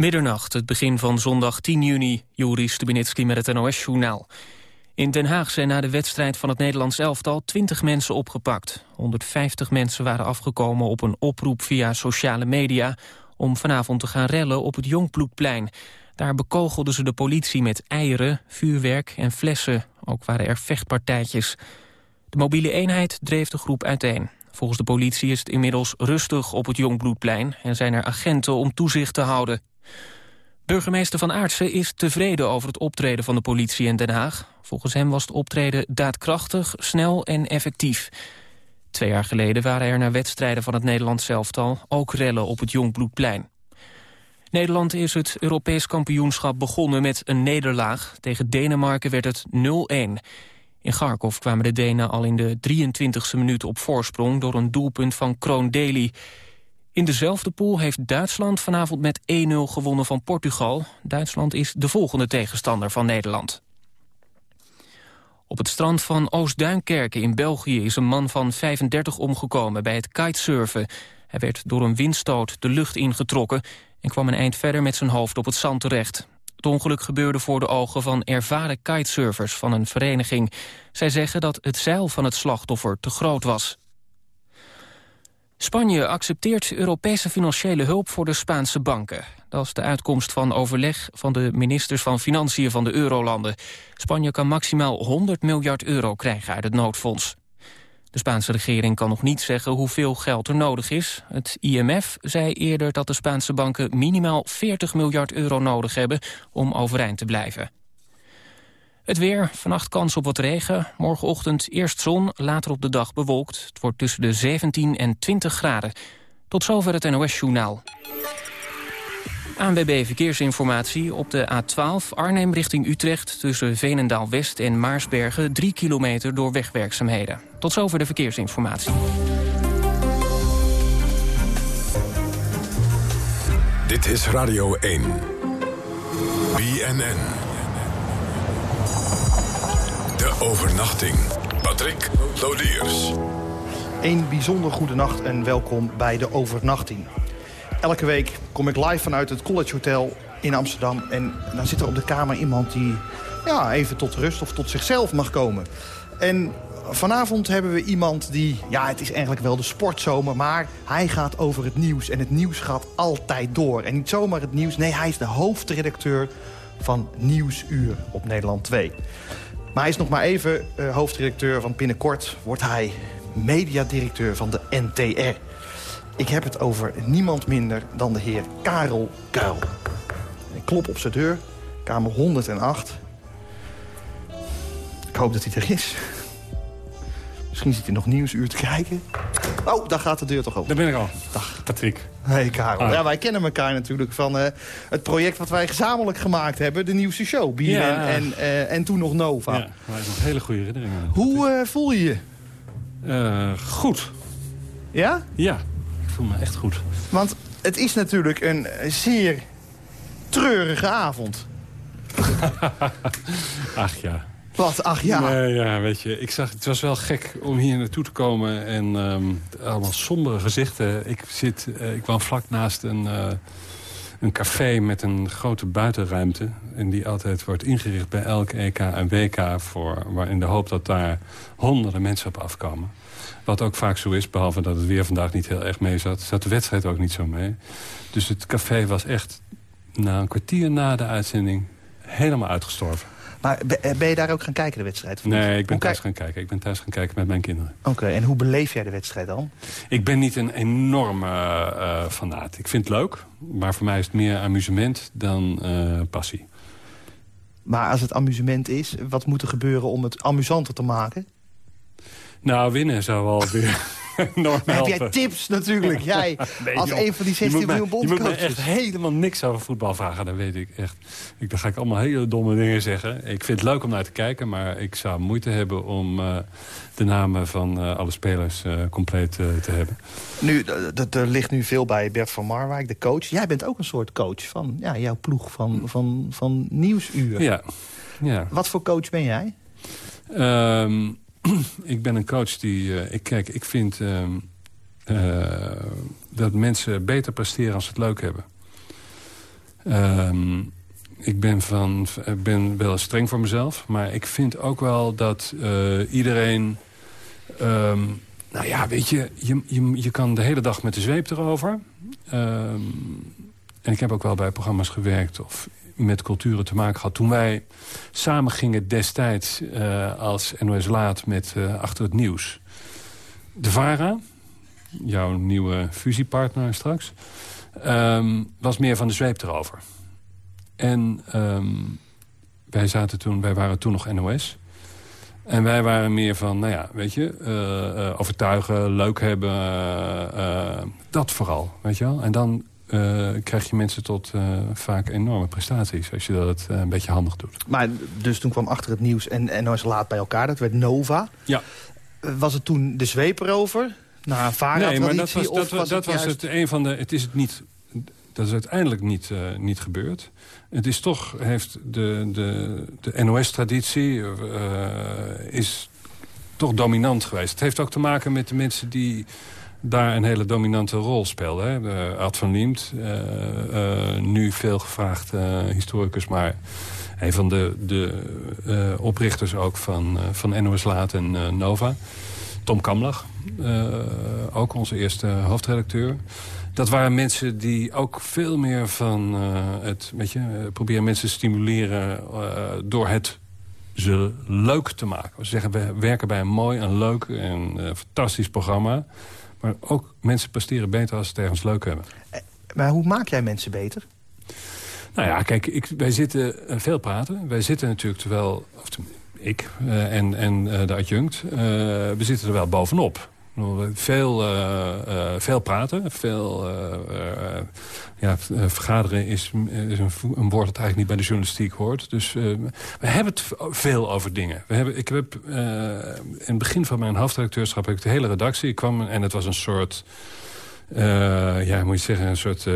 Middernacht, het begin van zondag 10 juni. Joris Stubenitski met het NOS-journaal. In Den Haag zijn na de wedstrijd van het Nederlands elftal 20 mensen opgepakt. 150 mensen waren afgekomen op een oproep via sociale media... om vanavond te gaan rellen op het Jongploegplein. Daar bekogelden ze de politie met eieren, vuurwerk en flessen. Ook waren er vechtpartijtjes. De mobiele eenheid dreef de groep uiteen. Volgens de politie is het inmiddels rustig op het Jongbloedplein... en zijn er agenten om toezicht te houden. Burgemeester Van Aartsen is tevreden over het optreden van de politie in Den Haag. Volgens hem was het optreden daadkrachtig, snel en effectief. Twee jaar geleden waren er naar wedstrijden van het Nederlands elftal ook rellen op het Jongbloedplein. Nederland is het Europees kampioenschap begonnen met een nederlaag. Tegen Denemarken werd het 0-1. In Kharkov kwamen de Denen al in de 23e minuut op voorsprong... door een doelpunt van Kroon Deli. In dezelfde pool heeft Duitsland vanavond met 1-0 gewonnen van Portugal. Duitsland is de volgende tegenstander van Nederland. Op het strand van Oost-Duinkerken in België is een man van 35 omgekomen bij het kitesurfen. Hij werd door een windstoot de lucht ingetrokken en kwam een eind verder met zijn hoofd op het zand terecht. Het ongeluk gebeurde voor de ogen van ervaren kitesurfers van een vereniging. Zij zeggen dat het zeil van het slachtoffer te groot was. Spanje accepteert Europese financiële hulp voor de Spaanse banken. Dat is de uitkomst van overleg van de ministers van Financiën van de Eurolanden. Spanje kan maximaal 100 miljard euro krijgen uit het noodfonds. De Spaanse regering kan nog niet zeggen hoeveel geld er nodig is. Het IMF zei eerder dat de Spaanse banken minimaal 40 miljard euro nodig hebben om overeind te blijven. Het weer, vannacht kans op wat regen. Morgenochtend eerst zon, later op de dag bewolkt. Het wordt tussen de 17 en 20 graden. Tot zover het NOS-journaal. ANWB Verkeersinformatie op de A12 Arnhem richting Utrecht... tussen Veenendaal-West en Maarsbergen 3 kilometer door wegwerkzaamheden. Tot zover de verkeersinformatie. Dit is Radio 1. BNN. Overnachting. Patrick Lodiers. Een bijzonder goede nacht en welkom bij de overnachting. Elke week kom ik live vanuit het College Hotel in Amsterdam. En dan zit er op de kamer iemand die ja, even tot rust of tot zichzelf mag komen. En vanavond hebben we iemand die... Ja, het is eigenlijk wel de sportzomer, maar hij gaat over het nieuws. En het nieuws gaat altijd door. En niet zomaar het nieuws, nee, hij is de hoofdredacteur van Nieuwsuur op Nederland 2. Maar hij is nog maar even uh, hoofdredacteur, want binnenkort wordt hij mediadirecteur van de NTR. Ik heb het over niemand minder dan de heer Karel Kuil. Ik klop op zijn deur, kamer 108. Ik hoop dat hij er is. Misschien zit hij nog nieuwsuur te kijken. Oh, daar gaat de deur toch open. Daar ben ik al. Dag. Patrick. Hey Karel. Ah. Ja, wij kennen elkaar natuurlijk van uh, het project wat wij gezamenlijk gemaakt hebben. De nieuwste show. BNN Ja. en, uh, en toen nog Nova. Ja, is nog hele goede herinneringen. Hoe uh, voel je je? Goed. Ja? Ja, ik voel me echt goed. Want het is natuurlijk een zeer treurige avond. Ach ja. Wat? Ach ja. Nee, ja, weet je, ik zag, het was wel gek om hier naartoe te komen en um, allemaal sombere gezichten. Ik, zit, uh, ik woon vlak naast een, uh, een café met een grote buitenruimte. En die altijd wordt ingericht bij elk EK en WK... Voor, waar in de hoop dat daar honderden mensen op afkomen. Wat ook vaak zo is, behalve dat het weer vandaag niet heel erg mee zat... zat de wedstrijd ook niet zo mee. Dus het café was echt na een kwartier na de uitzending helemaal uitgestorven. Maar ben je daar ook gaan kijken, de wedstrijd? Nee, ik ben thuis gaan kijken. Ik ben thuis gaan kijken met mijn kinderen. Oké, okay, en hoe beleef jij de wedstrijd dan? Ik ben niet een enorme uh, fanaat. Ik vind het leuk, maar voor mij is het meer amusement dan uh, passie. Maar als het amusement is, wat moet er gebeuren om het amusanter te maken? Nou, winnen zou wel weer... Heb jij tips natuurlijk? Jij, nee, als joh. een van die 16 miljoen bondcoaches. Je moet me echt helemaal niks over voetbal vragen, dat weet ik echt. Ik, dan ga ik allemaal hele domme dingen zeggen. Ik vind het leuk om naar te kijken, maar ik zou moeite hebben om uh, de namen van uh, alle spelers uh, compleet te hebben. Nu, er ligt nu veel bij Bert van Marwijk, de coach. Jij bent ook een soort coach van ja, jouw ploeg van, van, van Nieuwsuur. Ja. ja. Wat voor coach ben jij? Um, ik ben een coach die... Uh, ik, kijk, ik vind uh, uh, dat mensen beter presteren als ze het leuk hebben. Ehm, ik ben, van, ik ben wel streng voor mezelf. Maar ik vind ook wel dat iedereen... Ehm, nou ja, weet je, je, je, je kan de hele dag met de zweep erover. En ik heb ook wel bij programma's gewerkt... of met culturen te maken gehad. Toen wij samen gingen destijds uh, als NOS Laat met uh, Achter het Nieuws. De VARA, jouw nieuwe fusiepartner straks... Um, was meer van de zweep erover. En um, wij, zaten toen, wij waren toen nog NOS. En wij waren meer van, nou ja, weet je, uh, overtuigen, leuk hebben, dat vooral, weet je wel. En dan krijg je mensen tot vaak enorme prestaties, als je dat een beetje handig doet. Maar dus toen kwam achter het nieuws en NOS laat bij elkaar, dat werd Nova. Ja. Was het toen de zweep erover? Nou, nee, maar dat was, dat, was, dat was het een van de... Het is het niet dat is uiteindelijk niet, niet gebeurd. Het is toch, heeft de, de, de NOS-traditie is toch dominant geweest. Het heeft ook te maken met de mensen die daar een hele dominante rol speelden. Hè. Ad van Liemt, uh, nu veel gevraagd historicus... maar een van de, de oprichters ook van, van NOS Laat en Nova. Tom Kamlach, ook onze eerste hoofdredacteur dat waren mensen die ook veel meer van het... Weet je, proberen mensen te stimuleren door het ze leuk te maken. Ze zeggen, we werken bij een mooi en leuk en fantastisch programma. Maar ook mensen presteren beter als ze het ergens leuk hebben. Maar hoe maak jij mensen beter? Nou ja, kijk, ik, wij zitten veel praten. Wij zitten natuurlijk terwijl... Of, ik en, en de adjunct, we zitten er wel bovenop. Veel, uh, uh, veel praten, veel ja, vergaderen is, is een, woord dat eigenlijk niet bij de journalistiek hoort. Dus we hebben het veel over dingen. We hebben, ik heb in het begin van mijn hoofdredacteurschap heb ik de hele redactie. Kwam en het was een soort... Ja, moet je zeggen, een soort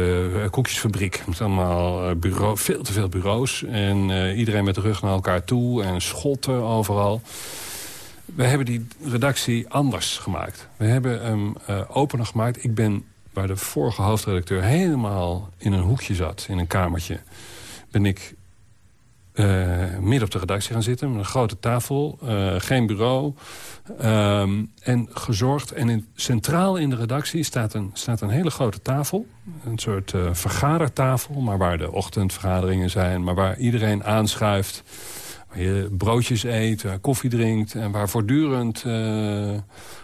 koekjesfabriek. Met allemaal bureau, veel te veel bureaus. En iedereen met de rug naar elkaar toe. En schotten overal. We hebben die redactie anders gemaakt. We hebben hem uh, opener gemaakt. Ik ben, waar de vorige hoofdredacteur helemaal in een hoekje zat... in een kamertje, ben ik uh, midden op de redactie gaan zitten... met een grote tafel, uh, geen bureau. Um, en gezorgd. En in, centraal in de redactie staat een, staat een hele grote tafel. Een soort vergadertafel, maar waar de ochtendvergaderingen zijn... maar waar iedereen aanschuift je broodjes eet, koffie drinkt... en waar voortdurend uh,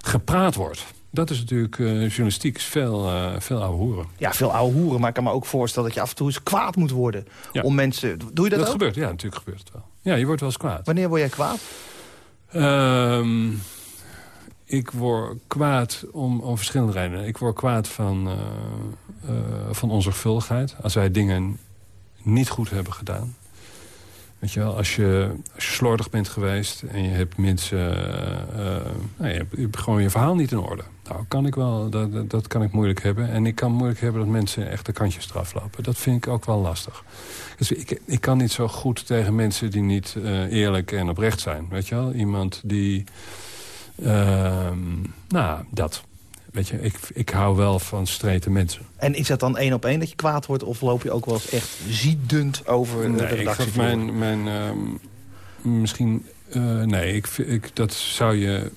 gepraat wordt. Dat is natuurlijk, uh, journalistiek is veel, uh, veel ouwe hoeren. Ja, veel ouwe hoeren, maar ik kan me ook voorstellen... dat je af en toe eens kwaad moet worden ja. om mensen... Doe je dat, dat ook? gebeurt, ja, natuurlijk gebeurt het wel. Ja, je wordt wel eens kwaad. Wanneer word jij kwaad? Um, ik word kwaad om, om verschillende redenen. Ik word kwaad van, van onzorgvuldigheid. Als wij dingen niet goed hebben gedaan. Weet je wel, als je, slordig bent geweest en je hebt mensen... Uh, nou, je, hebt, je, gewoon je verhaal niet in orde. Nou, kan ik wel, dat, dat kan ik moeilijk hebben. En ik kan moeilijk hebben dat mensen echt de kantjes eraf lopen. Dat vind ik ook wel lastig. Dus ik, ik kan niet zo goed tegen mensen die niet uh, eerlijk en oprecht zijn. Weet je wel, iemand die... Uh, nou, dat. Weet je, ik, ik hou wel van strete mensen. En is dat dan één op één dat je kwaad wordt? Of loop je ook wel eens echt ziedend over nee, de redactie? Ik mijn, mijn, uh, misschien... Uh, nee, ik, ik, dat zou je...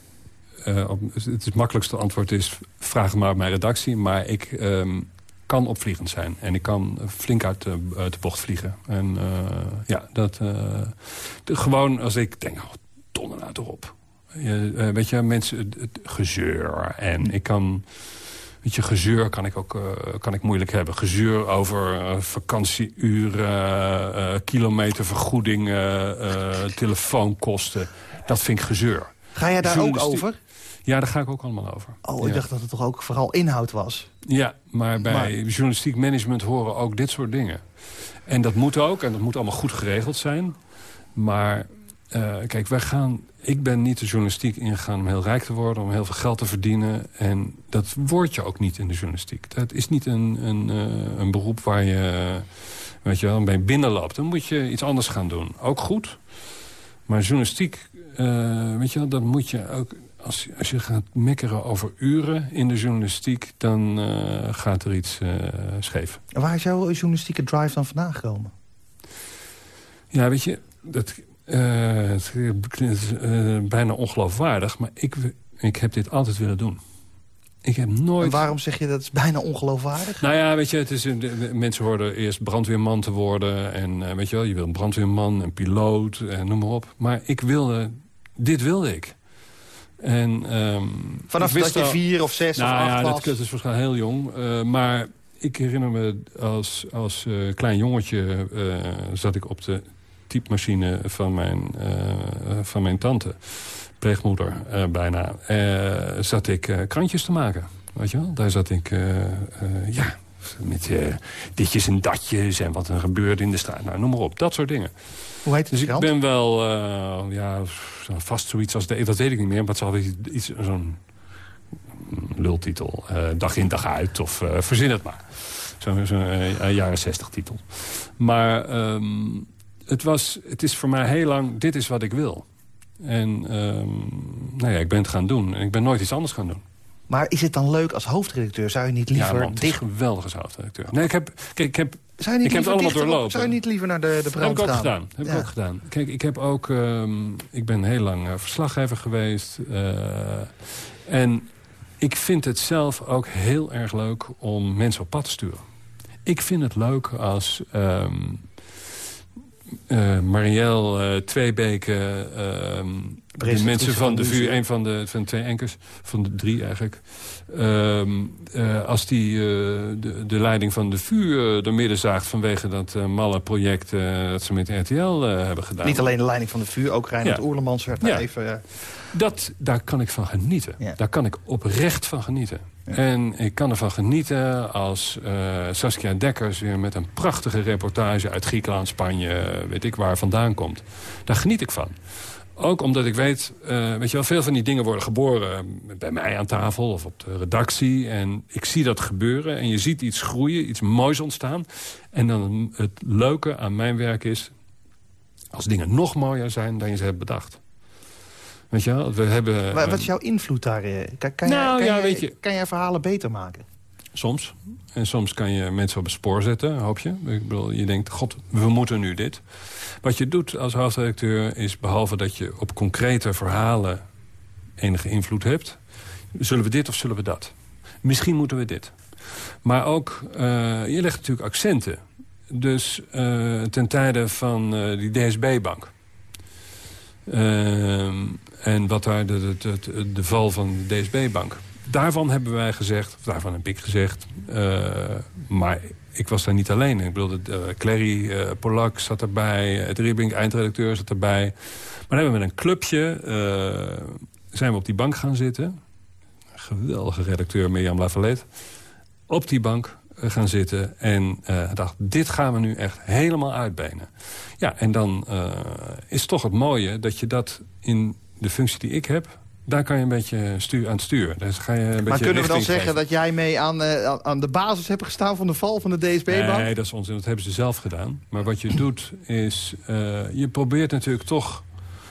Uh, op, het makkelijkste antwoord is... vraag maar op mijn redactie. Maar ik um, kan opvliegend zijn. En ik kan flink uit de, uit de bocht vliegen. En ja, dat... De, gewoon als ik denk... Oh, donder nou toch op uh, weet je, mensen, het, het, gezeur. En ik kan, weet je, gezeur kan ik ook uh, kan ik moeilijk hebben. Gezeur over uh, vakantieuren, kilometervergoedingen, telefoonkosten. Dat vind ik gezeur. Ga jij daar ook over? Ja, daar ga ik ook allemaal over. Oh, ik ja. dacht dat het toch ook vooral inhoud was? Ja, maar bij maar... journalistiek management horen ook dit soort dingen. En dat moet ook, en dat moet allemaal goed geregeld zijn. Maar uh, kijk, wij gaan... Ik ben niet de journalistiek ingegaan om heel rijk te worden... om heel veel geld te verdienen. En dat word je ook niet in de journalistiek. Dat is niet een, een, uh, een beroep waar je, weet je wel, bij binnenloopt. Dan moet je iets anders gaan doen. Ook goed. Maar journalistiek, uh, weet je wel, dat moet je ook... als, als je gaat mekkeren over uren in de journalistiek... dan gaat er iets scheef. Waar is jouw journalistieke drive dan vandaan gekomen? Ja, weet je, dat, uh, het is bijna ongeloofwaardig... maar ik, ik heb dit altijd willen doen. Ik heb nooit... En waarom zeg je dat is bijna ongeloofwaardig? Nou ja, weet je, het is, mensen hoorden eerst brandweerman te worden. En weet je wel, je wil een brandweerman, een piloot, en noem maar op. Maar ik wilde, dit wilde ik. En, um, Vanaf dat je vier of zes nou, of acht ja, was? dat is waarschijnlijk heel jong. Uh, maar ik herinner me als, als uh, klein jongetje uh, zat ik op de typemachine van mijn, van mijn tante. Pleegmoeder bijna. zat ik krantjes te maken. Weet je wel? Daar zat ik, ja, met ditjes en datjes en wat er gebeurde in de straat. Nou, noem maar op. Dat soort dingen. Hoe heet het Dus ik ben wel, ja, vast zoiets als... De, dat weet ik niet meer, maar het zal iets, zo'n lultitel. Uh, dag in, dag uit, of uh, verzin het maar. Zo'n zo, jaren zestig titel. Maar um, het, was, het is voor mij heel lang, dit is wat ik wil. En um, nou ja, ik ben het gaan doen. En ik ben nooit iets anders gaan doen. Maar is het dan leuk als hoofdredacteur? Zou je niet liever... Ja, man, geweldig als hoofdredacteur. Nee, ik heb, kijk, ik heb zou je niet ik heb het allemaal doorlopen. Zou je niet liever naar de, de brand Heb ik ook gaan? gedaan. Heb Ja. ik ook gedaan. Kijk, ik heb ook... Um, ik ben heel lang uh, verslaggever geweest. Uh, en ik vind het zelf ook heel erg leuk om mensen op pad te sturen. Ik vind het leuk als... Um, uh, Marielle uh, Tweebeke, uh, de mensen van de vuur, een van de, van de twee enkers, van de drie eigenlijk. Uh, als die de, de, leiding van de vuur door midden zaagt vanwege dat malle project dat ze met RTL hebben gedaan. Niet alleen de leiding van de vuur, ook Reinhard Ja. Oerlemans werd daar Ja. even... Dat, daar kan ik van genieten. Ja. Daar kan ik oprecht van genieten. En ik kan ervan genieten als eh, Saskia Dekkers weer met een prachtige reportage uit Griekenland, Spanje, weet ik waar vandaan komt. Daar geniet ik van. Ook omdat ik weet, eh, weet je wel, veel van die dingen worden geboren bij mij aan tafel of op de redactie. En ik zie dat gebeuren en je ziet iets groeien, iets moois ontstaan. En dan het leuke aan mijn werk is, als dingen nog mooier zijn dan je ze hebt bedacht. Weet je wel, we hebben... Maar wat is jouw invloed daar? eh? Kan, kan, Nou, jij, kan, ja, jij, weet je- kan jij verhalen beter maken? Soms. En soms kan je mensen op het spoor zetten, hoop je. Ik bedoel, je denkt, god, we moeten nu dit. Wat je doet als hoofdredacteur is, behalve dat je op concrete verhalen enige invloed hebt... zullen we dit of zullen we dat? Misschien moeten we dit. Maar ook, eh, je legt natuurlijk accenten. Dus eh, ten tijde van eh, die DSB-bank... Ehm, en wat daar de, de, val van de DSB-bank. Daarvan hebben wij gezegd, of daarvan heb ik gezegd... eh, maar ik was daar niet alleen. Ik bedoel, eh, Clary eh, Polak zat erbij, het Ribbing eindredacteur zat erbij. Maar dan hebben we met een clubje zijn we op die bank gaan zitten. Geweldige redacteur Mirjam Lavalette. Op die bank gaan zitten en eh dacht, dit gaan we nu echt helemaal uitbenen. Ja, en dan eh, is toch het mooie dat je dat in de functie die ik heb... daar kan je een beetje stuur, aan het sturen. Dus ga je een Maar beetje kunnen we dan zeggen geven. dat jij mee aan, eh, aan- de basis hebt gestaan van de val van de DSB-bank? Nee, dat is onzin. Dat hebben ze zelf gedaan. Maar wat je doet is... eh, je probeert natuurlijk toch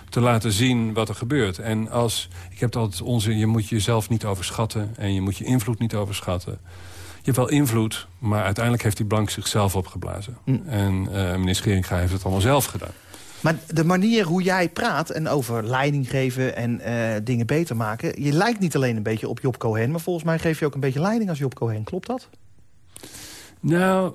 te laten zien wat er gebeurt. En als... Ik heb altijd onzin. Je moet jezelf niet overschatten. En je moet je invloed niet overschatten. Je hebt wel invloed, maar uiteindelijk heeft die blank zichzelf opgeblazen. Hm. En eh meneer Scheringa heeft het allemaal zelf gedaan. Maar de manier hoe jij praat en over leiding geven en eh, dingen beter maken... je lijkt niet alleen een beetje op Job Cohen... maar volgens mij geef je ook een beetje leiding als Job Cohen. Klopt dat? Nou,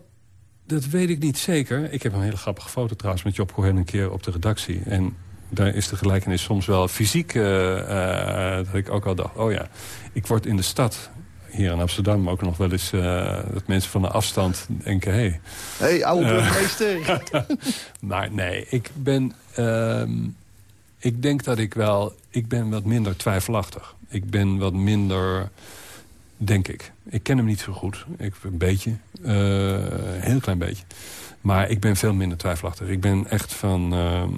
dat weet ik niet zeker. Ik heb een hele grappige foto trouwens met Job Cohen een keer op de redactie. En daar is de gelijkenis soms wel fysiek... eh, dat ik ook al dacht, oh ja, ik word in de stad... Hier in Amsterdam ook nog wel eens eh, dat mensen van de afstand denken... hé, hey, Hé, hey, oude Eh. burgemeester. maar nee, ik ben... ehm, ik denk dat ik wel... Ik ben wat minder twijfelachtig. Ik ben wat minder... Denk ik. Ik ken hem niet zo goed. Ik, een beetje. eh, een heel klein beetje. Maar ik ben veel minder twijfelachtig. Ik ben echt van... ehm,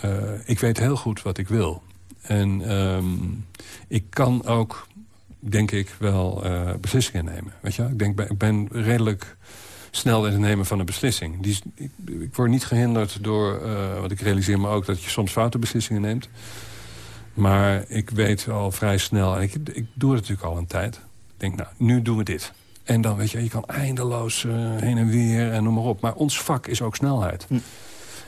eh, ik weet heel goed wat ik wil. En ehm, ik kan ook, denk ik, wel eh, beslissingen nemen. Weet je? Ik, denk, ik ben redelijk snel in het nemen van een beslissing. Die, ik, word niet gehinderd door... eh, want ik realiseer me ook dat je soms foute beslissingen neemt. Maar ik weet al vrij snel, en ik, ik doe het natuurlijk al een tijd. Ik denk, nou, nu doen we dit. En dan, weet je, je kan eindeloos uh, heen en weer en noem maar op. Maar ons vak is ook snelheid. Hm.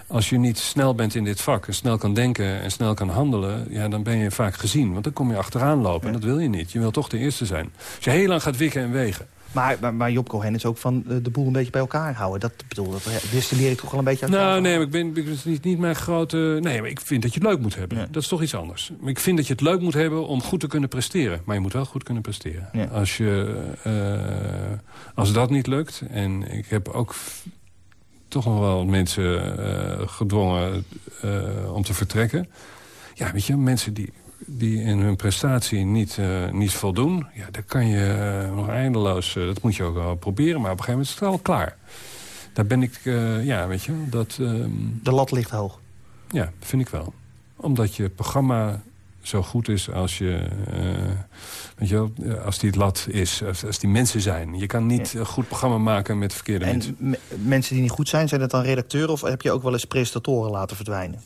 Als je niet snel bent in dit vak en snel kan denken en snel kan handelen... Ja, dan ben je vaak gezien, want dan kom je achteraan lopen. En dat wil je niet. Je wil toch de eerste zijn. Als je heel lang gaat wikken en wegen... Maar, maar, maar, Job Cohen is ook van eh, de boel een beetje bij elkaar houden. Dat bedoel, dat distilleer ik toch wel een beetje uit. Nou, nee, maar ik ben, ik niet, niet mijn grote... Nee, maar ik vind dat je het leuk moet hebben. Dat is toch iets anders. Ik vind dat je het leuk moet hebben om goed te kunnen presteren. Maar je moet wel goed kunnen presteren. Als, je, uh, als dat niet lukt... en ik heb ook toch nog wel mensen uh, gedwongen om te vertrekken. Ja, weet je, mensen die die in hun prestatie niet, uh, niet voldoen... Ja, daar kan je nog eindeloos... Dat moet je ook wel proberen, maar op een gegeven moment is het wel klaar. Daar ben ik, ja, weet je... Dat, um, de lat ligt hoog. Ja, vind ik wel. Omdat je programma zo goed is als je... weet je wel, als die lat is, als, die mensen zijn. Je kan niet een goed programma maken met verkeerde en mensen. mensen die niet goed zijn, zijn het dan redacteuren... of heb je ook wel eens presentatoren laten verdwijnen?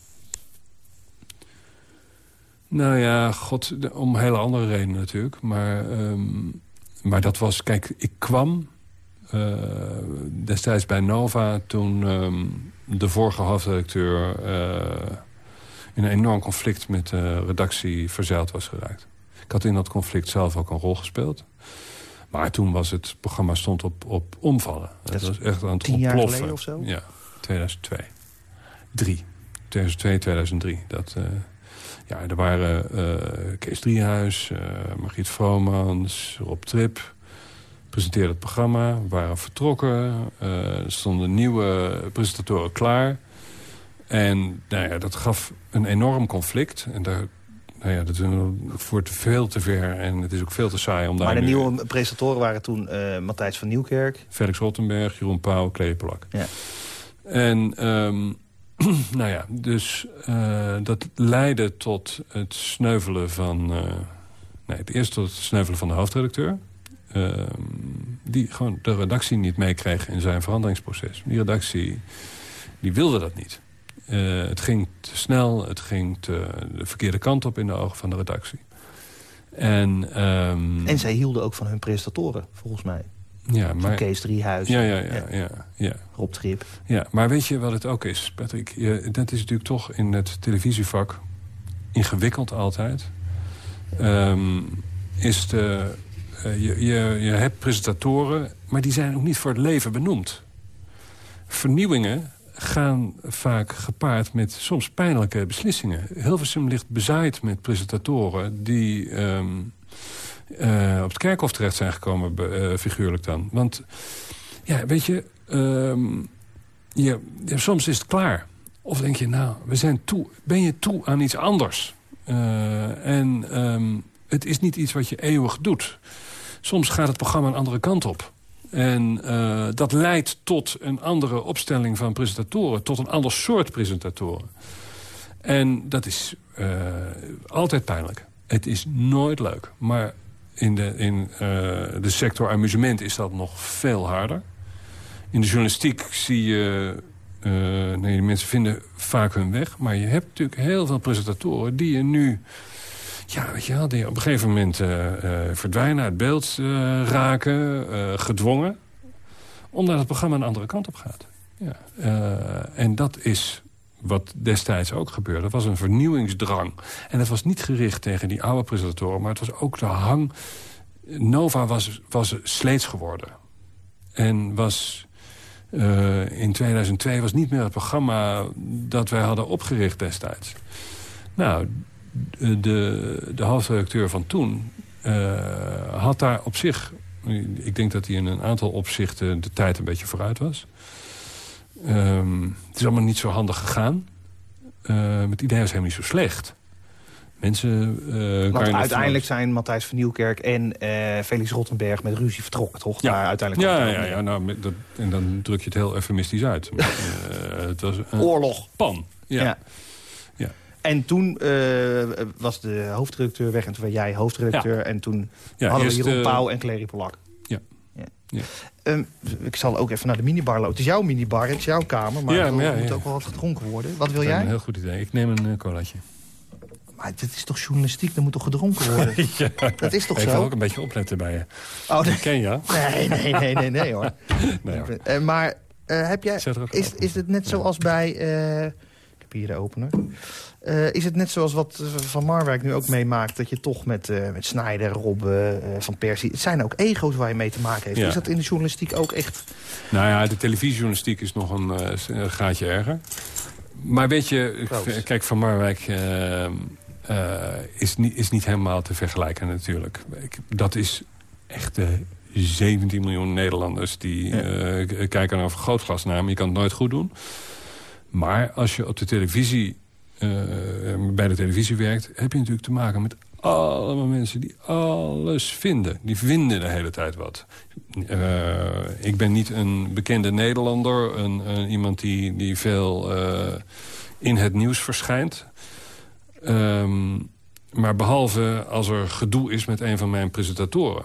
Nou ja, god, om hele andere redenen natuurlijk. Maar, um, maar dat was, kijk, ik kwam uh, destijds bij Nova... toen um, de vorige hoofdredacteur uh, in een enorm conflict met de redactie verzeild was geraakt. Ik had in dat conflict zelf ook een rol gespeeld. Maar toen was het programma stond op, op omvallen. Dat het was echt aan het tien jaar geleden of zo? Ja, 2002. 3. 2002, 2003. Dat... Uh, ja, er waren uh, Kees Driehuis, uh, Margriet Vromans, Rob Trip. Presenteerden het programma, waren vertrokken. Er stonden nieuwe presentatoren klaar. En nou ja, dat gaf een enorm conflict. En daar, nou ja, dat voert veel te ver en het is ook veel te saai om daar Maar de nieuwe presentatoren waren toen Matthijs van Nieuwkerk... Felix Rottenberg, Jeroen Pauw, Clay Polak. Ja. En... Um, nou ja, dus uh, dat leidde tot het sneuvelen van... Uh, nee, het eerst tot het sneuvelen van de hoofdredacteur. Uh, die gewoon de redactie niet meekreeg in zijn veranderingsproces. Die redactie die wilde dat niet. Het ging te snel, het ging te, de verkeerde kant op in de ogen van de redactie. En, um, en zij hielden ook van hun presentatoren, volgens mij. Ja, maar... Kees Driehuis. Ja, ja, ja, ja, ja. Rob Trip. Ja, maar weet je wat het ook is, Patrick? Je, dat is natuurlijk toch in het televisievak ingewikkeld altijd. Um, is de, uh, je, je, je hebt presentatoren, maar die zijn ook niet voor het leven benoemd. Vernieuwingen gaan vaak gepaard met soms pijnlijke beslissingen. Hilversum ligt bezaaid met presentatoren die... Um, uh, op het kerkhof terecht zijn gekomen, uh, figuurlijk dan. Want, ja, weet je, um, je, ja, soms is het klaar. Of denk je, nou, we zijn toe, ben je toe aan iets anders? Uh, en um, het is niet iets wat je eeuwig doet. Soms gaat het programma een andere kant op. En uh, dat leidt tot een andere opstelling van presentatoren. Tot een ander soort presentatoren. En dat is uh, altijd pijnlijk. Het is nooit leuk. Maar in de, in, uh, de sector amusement is dat nog veel harder. In de journalistiek zie je... Nee, mensen vinden vaak hun weg. Maar je hebt natuurlijk heel veel presentatoren die je nu... Ja, weet je wel, die op een gegeven moment uh, verdwijnen, uit beeld raken, gedwongen. Omdat het programma een andere kant op gaat. Ja. en dat is wat destijds ook gebeurde. Dat was een vernieuwingsdrang. En dat was niet gericht tegen die oude presentatoren... maar het was ook de hang... Nova was, was sleets geworden. En was... Uh, in 2002 was niet meer het programma dat wij hadden opgericht destijds. Nou, de, de hoofdredacteur van toen uh, had daar op zich... Ik denk dat hij in een aantal opzichten de tijd een beetje vooruit was. Um, het is allemaal niet zo handig gegaan. Uh, het idee was helemaal niet zo slecht. Mensen... Uh, Want uiteindelijk zijn Matthijs van Nieuwkerk en uh, Felix Rottenberg met ruzie vertrokken, toch? Ja, uiteindelijk ja, ja, ja, nou, dat, en dan druk je het heel eufemistisch uit. uh, het was Oorlog. Pan, ja. ja. En toen was de hoofdredacteur weg en toen werd jij hoofdredacteur. En toen hadden we Jeroen Pauw en Clary Polak. Ja. ja. Um, ik zal ook even naar de minibar lopen. Het is jouw minibar, het is jouw kamer, maar, er moet ook wel wat gedronken worden. Wat wil jij? een heel goed idee. Ik neem een uh, colaatje. maar dit is toch journalistiek, er moet toch gedronken worden? ja. Dat is toch Ik zo? wil ook een beetje opletten bij je. Oh, nee. Ken je? Nee, nee, nee, nee, nee hoor. Nee, hoor. Eh, maar eh, heb jij, is, is het net zoals bij... eh, ik heb hier de opener. Eh, is het net zoals wat Van Marwijk nu ook meemaakt... dat je toch met, eh met Snijder, Robben, eh, Van Persie... het zijn ook ego's waar je mee te maken heeft. Ja. Is dat in de journalistiek ook echt... Nou ja, de televisiejournalistiek is nog een, eh, gaatje erger. Maar weet je, Proost. kijk, Van Marwijk eh, eh, is, niet, is niet helemaal te vergelijken natuurlijk. Ik, dat is echt de 17 miljoen Nederlanders die eh, kijken naar een vergrootglas naar. Maar je kan het nooit goed doen. Maar als je op de televisie, eh, bij de televisie werkt... heb je natuurlijk te maken met allemaal mensen die alles vinden. Die vinden de hele tijd wat. Eh, ik ben niet een bekende Nederlander. Een, een- iemand die, die veel eh, in het nieuws verschijnt. Ehm, maar behalve als er gedoe is met een van mijn presentatoren.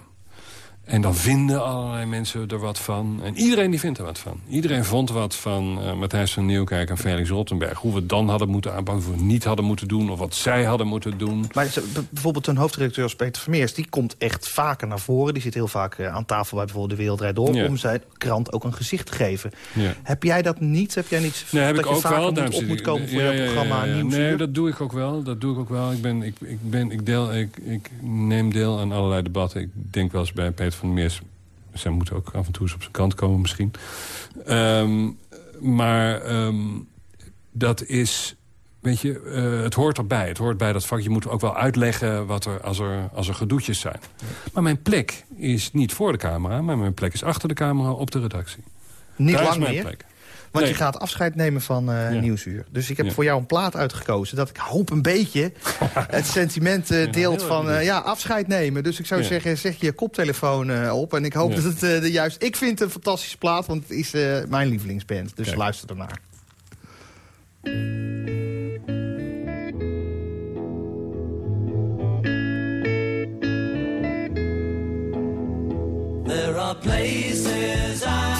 En dan vinden allerlei mensen er wat van. En iedereen die vindt er wat van. Iedereen vond wat van eh, Matthijs van Nieuwkerk en Felix Rottenberg. Hoe we het dan hadden moeten aanpakken, hoe we het niet hadden moeten doen... of wat zij hadden moeten doen. Maar bijvoorbeeld een hoofdredacteur als Peter Vermeers... die komt echt vaker naar voren. Die zit heel vaak eh, aan tafel bij bijvoorbeeld De Wereld Draait Door... Ja. om zijn krant ook een gezicht te geven. Ja. Heb jij dat niet? Heb jij niet Nee, heb dat ik je ook vaker wel. moet, op moet komen voor ja, jouw programma? Nee, dat doe ik ook wel. Dat doe ik ook wel. Ik, ben, ik, ik, ben, ik, deel, ik, ik neem deel aan allerlei debatten. Ik denk wel eens bij Peter van der Meers... zij moeten ook af en toe eens op zijn kant komen misschien. Ehm, maar ehm, dat is... Weet je, eh, het hoort erbij. Het hoort bij dat vak. Je moet ook wel uitleggen wat er, als, er, als er gedoetjes zijn. Maar mijn plek is niet voor de camera... maar mijn plek is achter de camera op de redactie. Niet Daar is lang mijn meer? plek. Want Nee. je gaat afscheid nemen van eh, Ja. Nieuwsuur. Dus ik heb Ja. voor jou een plaat uitgekozen... dat ik hoop een beetje het sentiment eh, deelt van eh, ja, afscheid nemen. Dus ik zou Ja. zeggen, zeg je koptelefoon eh, op. En ik hoop Ja. dat het eh, de juist... Ik vind het een fantastische plaat, want het is eh, mijn lievelingsband. Dus Kijk. luister ernaar. There are places I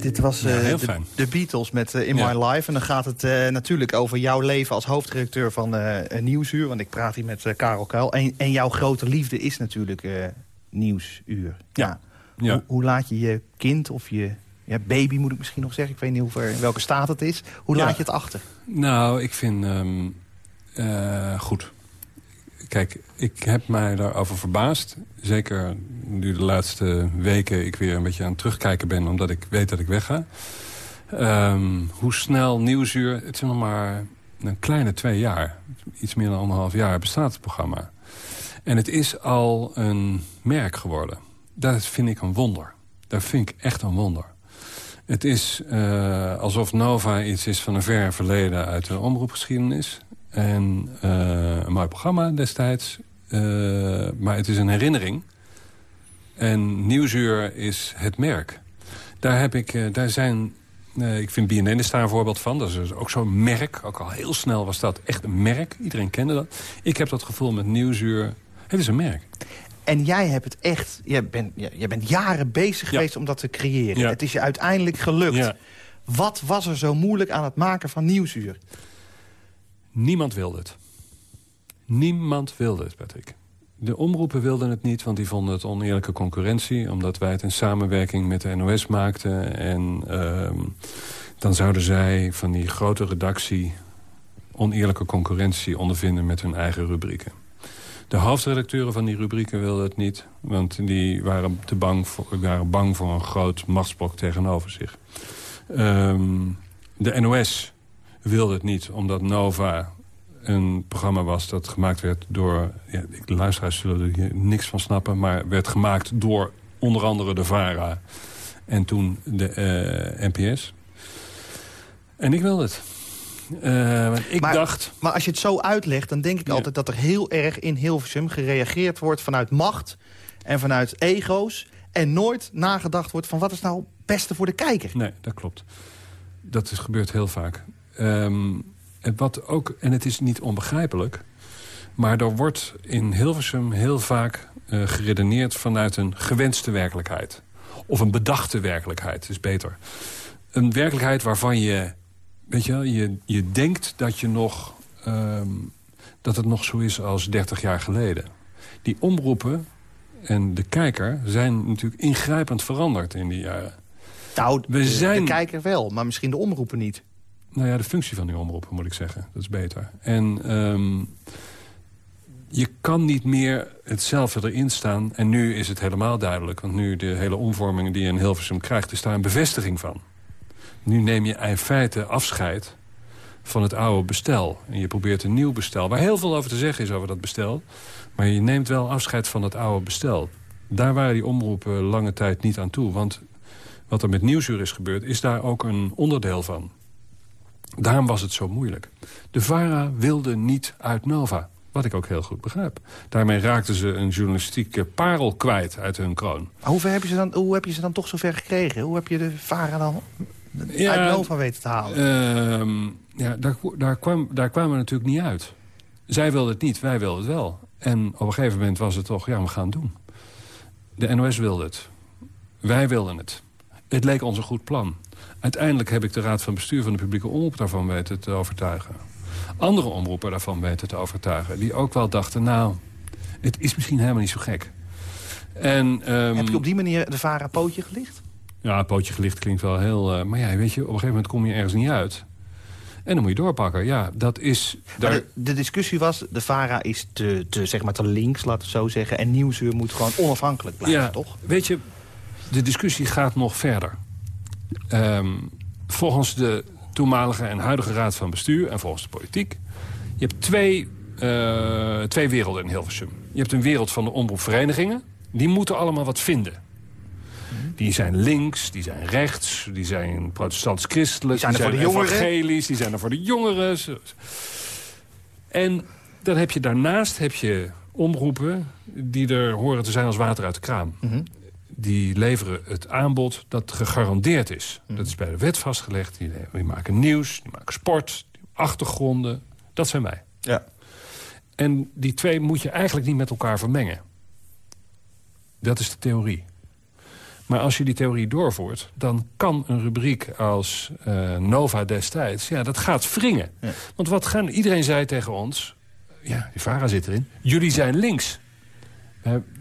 Dit was Ja, eh, de, Beatles met eh, In Ja. My Life. En dan gaat het eh, natuurlijk over jouw leven als hoofdredacteur van Nieuwsuur. Want ik praat hier met Karel Kuil. En, en jouw grote liefde is natuurlijk Nieuwsuur. Ja. Ja. Hoe, hoe laat je je kind of je baby, moet ik misschien nog zeggen... ik weet niet hoe ver, in welke staat het is. Hoe laat je het achter? Nou, ik vind... ehm, eh, goed. Kijk, ik heb mij daarover verbaasd. Zeker nu de laatste weken ik weer een beetje aan het terugkijken ben... omdat ik weet dat ik wegga. Ehm, hoe snel Nieuwsuur... Het is nog maar een kleine twee jaar. Iets meer dan anderhalf jaar bestaat het programma. En het is al een merk geworden. Dat vind ik een wonder. Dat vind ik echt een wonder. Het is uh, alsof Nova iets is van een ver verleden uit de omroepgeschiedenis. En uh, een mooi programma destijds. Uh, maar het is een herinnering. En Nieuwsuur is het merk. Daar, heb ik, daar zijn... ik vind BNN is daar een voorbeeld van. Dat is dus ook zo'n merk. Ook al heel snel was dat echt een merk. Iedereen kende dat. Ik heb dat gevoel met Nieuwsuur. Het is een merk. En jij hebt het echt... Je bent, je bent jaren bezig geweest om dat te creëren. Ja. Het is je uiteindelijk gelukt. Ja. Wat was er zo moeilijk aan het maken van Nieuwsuur? Niemand wilde het. Niemand wilde het, Patrick. De omroepen wilden het niet, want die vonden het oneerlijke concurrentie... omdat wij het in samenwerking met de NOS maakten. En uh, dan zouden zij van die grote redactie... oneerlijke concurrentie ondervinden met hun eigen rubrieken. De hoofdredacteuren van die rubrieken wilden het niet... want die waren, te bang, voor, waren bang voor een groot machtsblok tegenover zich. Um, de NOS wilde het niet, omdat Nova een programma was... dat gemaakt werd door... Ja, de luisteraars zullen er hier niks van snappen... maar werd gemaakt door onder andere de VARA... en toen de uh, NPS. En ik wilde het. Uh, ik maar, dacht... Maar als je het zo uitlegt, dan denk ik Ja. altijd dat er heel erg in Hilversum gereageerd wordt vanuit macht en vanuit ego's. En nooit nagedacht wordt van wat is nou het beste voor de kijker. Nee, dat klopt. Dat is gebeurt heel vaak. Um, en, wat ook, en het is niet onbegrijpelijk... maar er wordt in Hilversum heel vaak uh, geredeneerd... vanuit een gewenste werkelijkheid. Of een bedachte werkelijkheid, is beter. Een werkelijkheid waarvan je... Weet je, wel, je, je denkt dat, je nog, um, dat het nog zo is als 30 jaar geleden. Die omroepen en de kijker zijn natuurlijk ingrijpend veranderd in die jaren. Nou, We zijn- de kijker wel, maar misschien de omroepen niet. Nou ja, de functie van die omroepen, moet ik zeggen. Dat is beter. En um, je kan niet meer hetzelfde erin staan. En nu is het helemaal duidelijk. Want nu de hele omvorming die je in Hilversum krijgt... is daar een bevestiging van. Nu neem je in feite afscheid van het oude bestel. En je probeert een nieuw bestel. Waar heel veel over te zeggen is over dat bestel. Maar je neemt wel afscheid van het oude bestel. Daar waren die omroepen lange tijd niet aan toe. Want wat er met Nieuwsuur is gebeurd... is daar ook een onderdeel van. Daarom was het zo moeilijk. De VARA wilde niet uit Nova. Wat ik ook heel goed begrijp. Daarmee raakten ze een journalistieke parel kwijt uit hun kroon. Maar hoe, heb je ze dan, hoe heb je ze dan toch zover gekregen? Hoe heb je de varen dan Ja, uit Nova weten te halen? Ehm, ja, daar, daar, kwam, daar kwamen we natuurlijk niet uit. Zij wilden het niet, wij wilden het wel. En op een gegeven moment was het toch, ja, we gaan het doen. De NOS wilde het. Wij wilden het. Het leek ons een goed plan. Uiteindelijk heb ik de raad van bestuur van de publieke omroep daarvan weten te overtuigen. Andere omroepen daarvan weten te overtuigen. Die ook wel dachten, nou, het is misschien helemaal niet zo gek. En, ehm, Heb je op die manier de varen pootje gelicht? Ja, pootje gelicht klinkt wel heel... Uh, maar ja, weet je, op een gegeven moment kom je ergens niet uit. En dan moet je doorpakken. Ja, dat is... Daar... de, de discussie was, de VARA is te, te, zeg maar te links, laten we het zo zeggen. En Nieuwsuur moet gewoon onafhankelijk blijven, ja, toch? Weet je, de discussie gaat nog verder. Um, volgens de toenmalige en huidige raad van bestuur en volgens de politiek... je hebt twee, uh, twee werelden in Hilversum. Je hebt een wereld van de omroepverenigingen. Die moeten allemaal wat vinden. Die zijn links, die zijn rechts, die zijn protestants-christelijk... Die zijn er voor de jongeren. evangelisch, die zijn er voor de jongeren. En dan heb je daarnaast heb je omroepen die er horen te zijn als water uit de kraan. Mm -hmm. Die leveren het aanbod dat gegarandeerd is. -hmm. Dat is bij de wet vastgelegd. Die, die, maken nieuws, die maken sport, die achtergronden. Dat zijn wij. Ja. En die twee moet je eigenlijk niet met elkaar vermengen. Dat is de theorie. Maar als je die theorie doorvoert... dan kan een rubriek als uh, Nova destijds... ja, dat gaat wringen. Ja. Want wat gaan, iedereen zei tegen ons... ja, die VARA zit erin... jullie zijn links.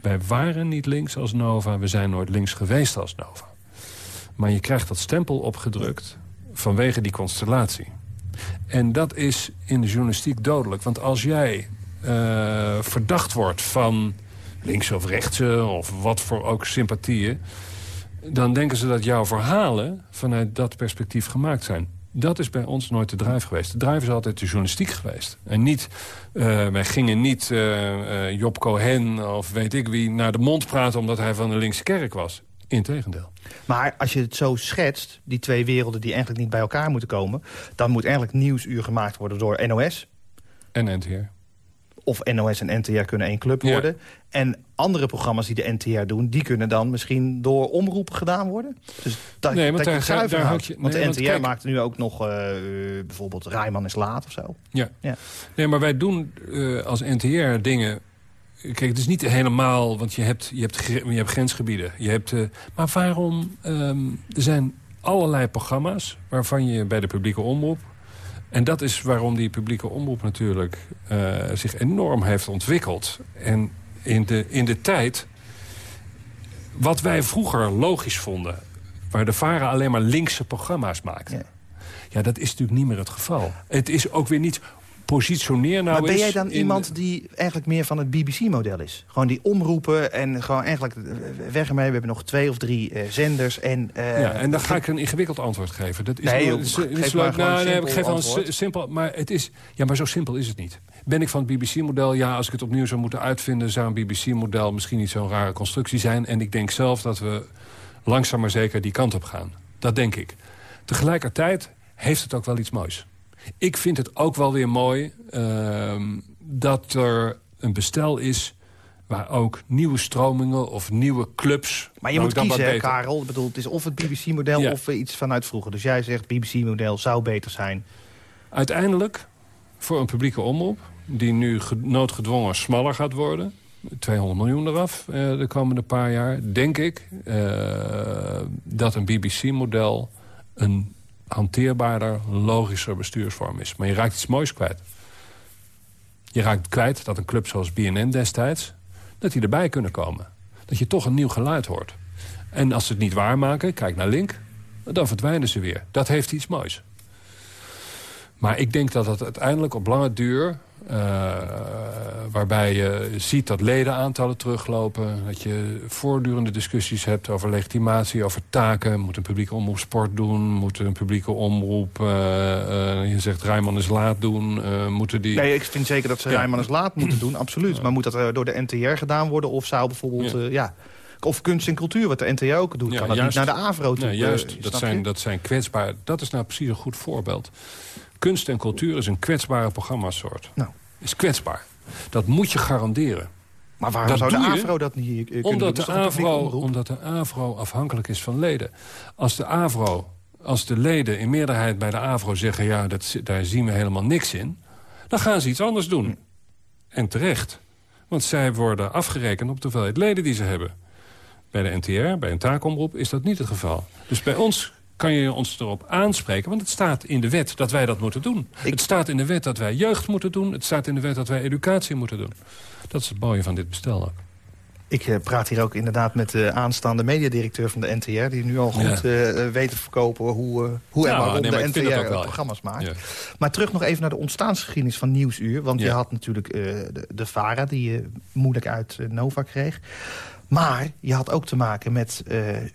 Wij, waren niet links als Nova. We zijn nooit links geweest als Nova. Maar je krijgt dat stempel opgedrukt... vanwege die constellatie. En dat is in de journalistiek dodelijk. Want als jij eh, verdacht wordt van links of rechtse of wat voor ook sympathieën... dan denken ze dat jouw verhalen vanuit dat perspectief gemaakt zijn. Dat is bij ons nooit de drive geweest. De drive is altijd de journalistiek geweest. En niet, eh, wij gingen niet eh, eh, Job Cohen of weet ik wie naar de mond praten... omdat hij van de linkse kerk was. Integendeel. Maar als je het zo schetst, die twee werelden die eigenlijk niet bij elkaar moeten komen... dan moet eigenlijk nieuwsuur gemaakt worden door NOS. En NTR. Of NOS en NTR kunnen één club Ja. worden. En andere programma's die de NTR doen... die kunnen dan misschien door omroepen gedaan worden. Dus dat, Nee, want dat je daar houdt. je- want nee, de want NTR kijk- maakt nu ook nog eh, bijvoorbeeld Rijman is laat of zo. Ja. Ja. Nee, maar wij doen eh, als NTR dingen... Kijk, het is niet helemaal, want je hebt, je hebt, je hebt grensgebieden. Je hebt, eh, maar waarom... ehm, er zijn allerlei programma's waarvan je bij de publieke omroep... en dat is waarom die publieke omroep natuurlijk eh, zich enorm heeft ontwikkeld. En in de, in de tijd... Wat wij vroeger logisch vonden... waar de VARA alleen maar linkse programma's maakte... Ja. Ja, dat is natuurlijk niet meer het geval. Het is ook weer niet positioneer nou maar ben jij dan in- iemand die eigenlijk meer van het BBC-model is? Gewoon die omroepen en gewoon eigenlijk eh, weg ermee. We hebben nog twee of drie eh, zenders. En, eh, Ja, en dan ga ik een ingewikkeld antwoord geven. Dat is Nee, is- geef leuk. Nou, nee, ik geef een simpel. Maar het is, ja, maar zo simpel is het niet. Ben ik van het BBC-model? Ja, als ik het opnieuw zou moeten uitvinden, zou een BBC-model misschien niet zo'n rare constructie zijn. En ik denk zelf dat we langzaam maar zeker die kant op gaan. Dat denk ik. Tegelijkertijd heeft het ook wel iets moois. Ik vind het ook wel weer mooi ehm, dat er een bestel is waar ook nieuwe stromingen of nieuwe clubs... Maar je nou, moet wat kiezen, hè. Karel. Ik bedoel, het is of het BBC-model Ja. of eh, iets vanuit vroeger. Dus jij zegt BBC-model zou beter zijn. Uiteindelijk, voor een publieke omroep... die nu ge- noodgedwongen smaller gaat worden... 200 miljoen eraf eh, de komende paar jaar... denk ik eh, dat een BBC-model een hanteerbaarder, logischer bestuursvorm is. Maar je raakt iets moois kwijt. Je raakt kwijt dat een club zoals BNN destijds... dat die erbij kunnen komen. Dat je toch een nieuw geluid hoort. En als ze het niet waarmaken, kijk naar Link... dan verdwijnen ze weer. Dat heeft iets moois. Maar ik denk dat het uiteindelijk op lange duur... eh, waarbij je ziet dat ledenaantallen teruglopen... dat je voortdurende discussies hebt over legitimatie, over taken... moet een publieke omroep sport doen, moet een publieke omroep... eh, eh, je zegt Rijman is laat doen, moeten die... Nee, ik vind zeker dat ze Ja. Rijman eens laat moeten doen, absoluut. Maar moet dat door de NTR gedaan worden? Of zou bijvoorbeeld, Ja. ja. of kunst en cultuur, wat de NTR ook doet, Ja, kan dat juist. niet naar de AVRO toe? Nee, juist. Dat zijn, dat zijn kwetsbaar. Dat is nou precies een goed voorbeeld. Kunst en cultuur is een kwetsbare programmasoort. Nou. Is kwetsbaar. Dat moet je garanderen. Maar waarom Dat zou de AVRO dat niet kunnen Omdat doen? de, AVRO, omdat de AVRO afhankelijk is van leden. Als de AVRO, als de leden in meerderheid bij de AVRO zeggen... ja, dat, daar zien we helemaal niks in... dan gaan ze iets anders doen. En terecht. Want zij worden afgerekend op de hoeveelheid leden die ze hebben. Bij de NTR, bij een taakomroep, is dat niet het geval. Dus bij ons kan je ons erop aanspreken. Want het staat in de wet dat wij dat moeten doen. Het staat in de wet dat wij jeugd moeten doen. Het staat in de wet dat wij educatie moeten doen. Dat is het mooie van dit bestel ook. Ik eh, praat hier ook inderdaad met de aanstaande mediadirecteur van de NTR... die nu al goed Ja. eh, eh, weet te verkopen hoe, hoe en waarom de NTR programma's maakt. Ja. Maar terug nog even naar de ontstaansgeschiedenis van Nieuwsuur. Want je had natuurlijk de, de VARA, die je moeilijk uit Nova kreeg. Maar je had ook te maken met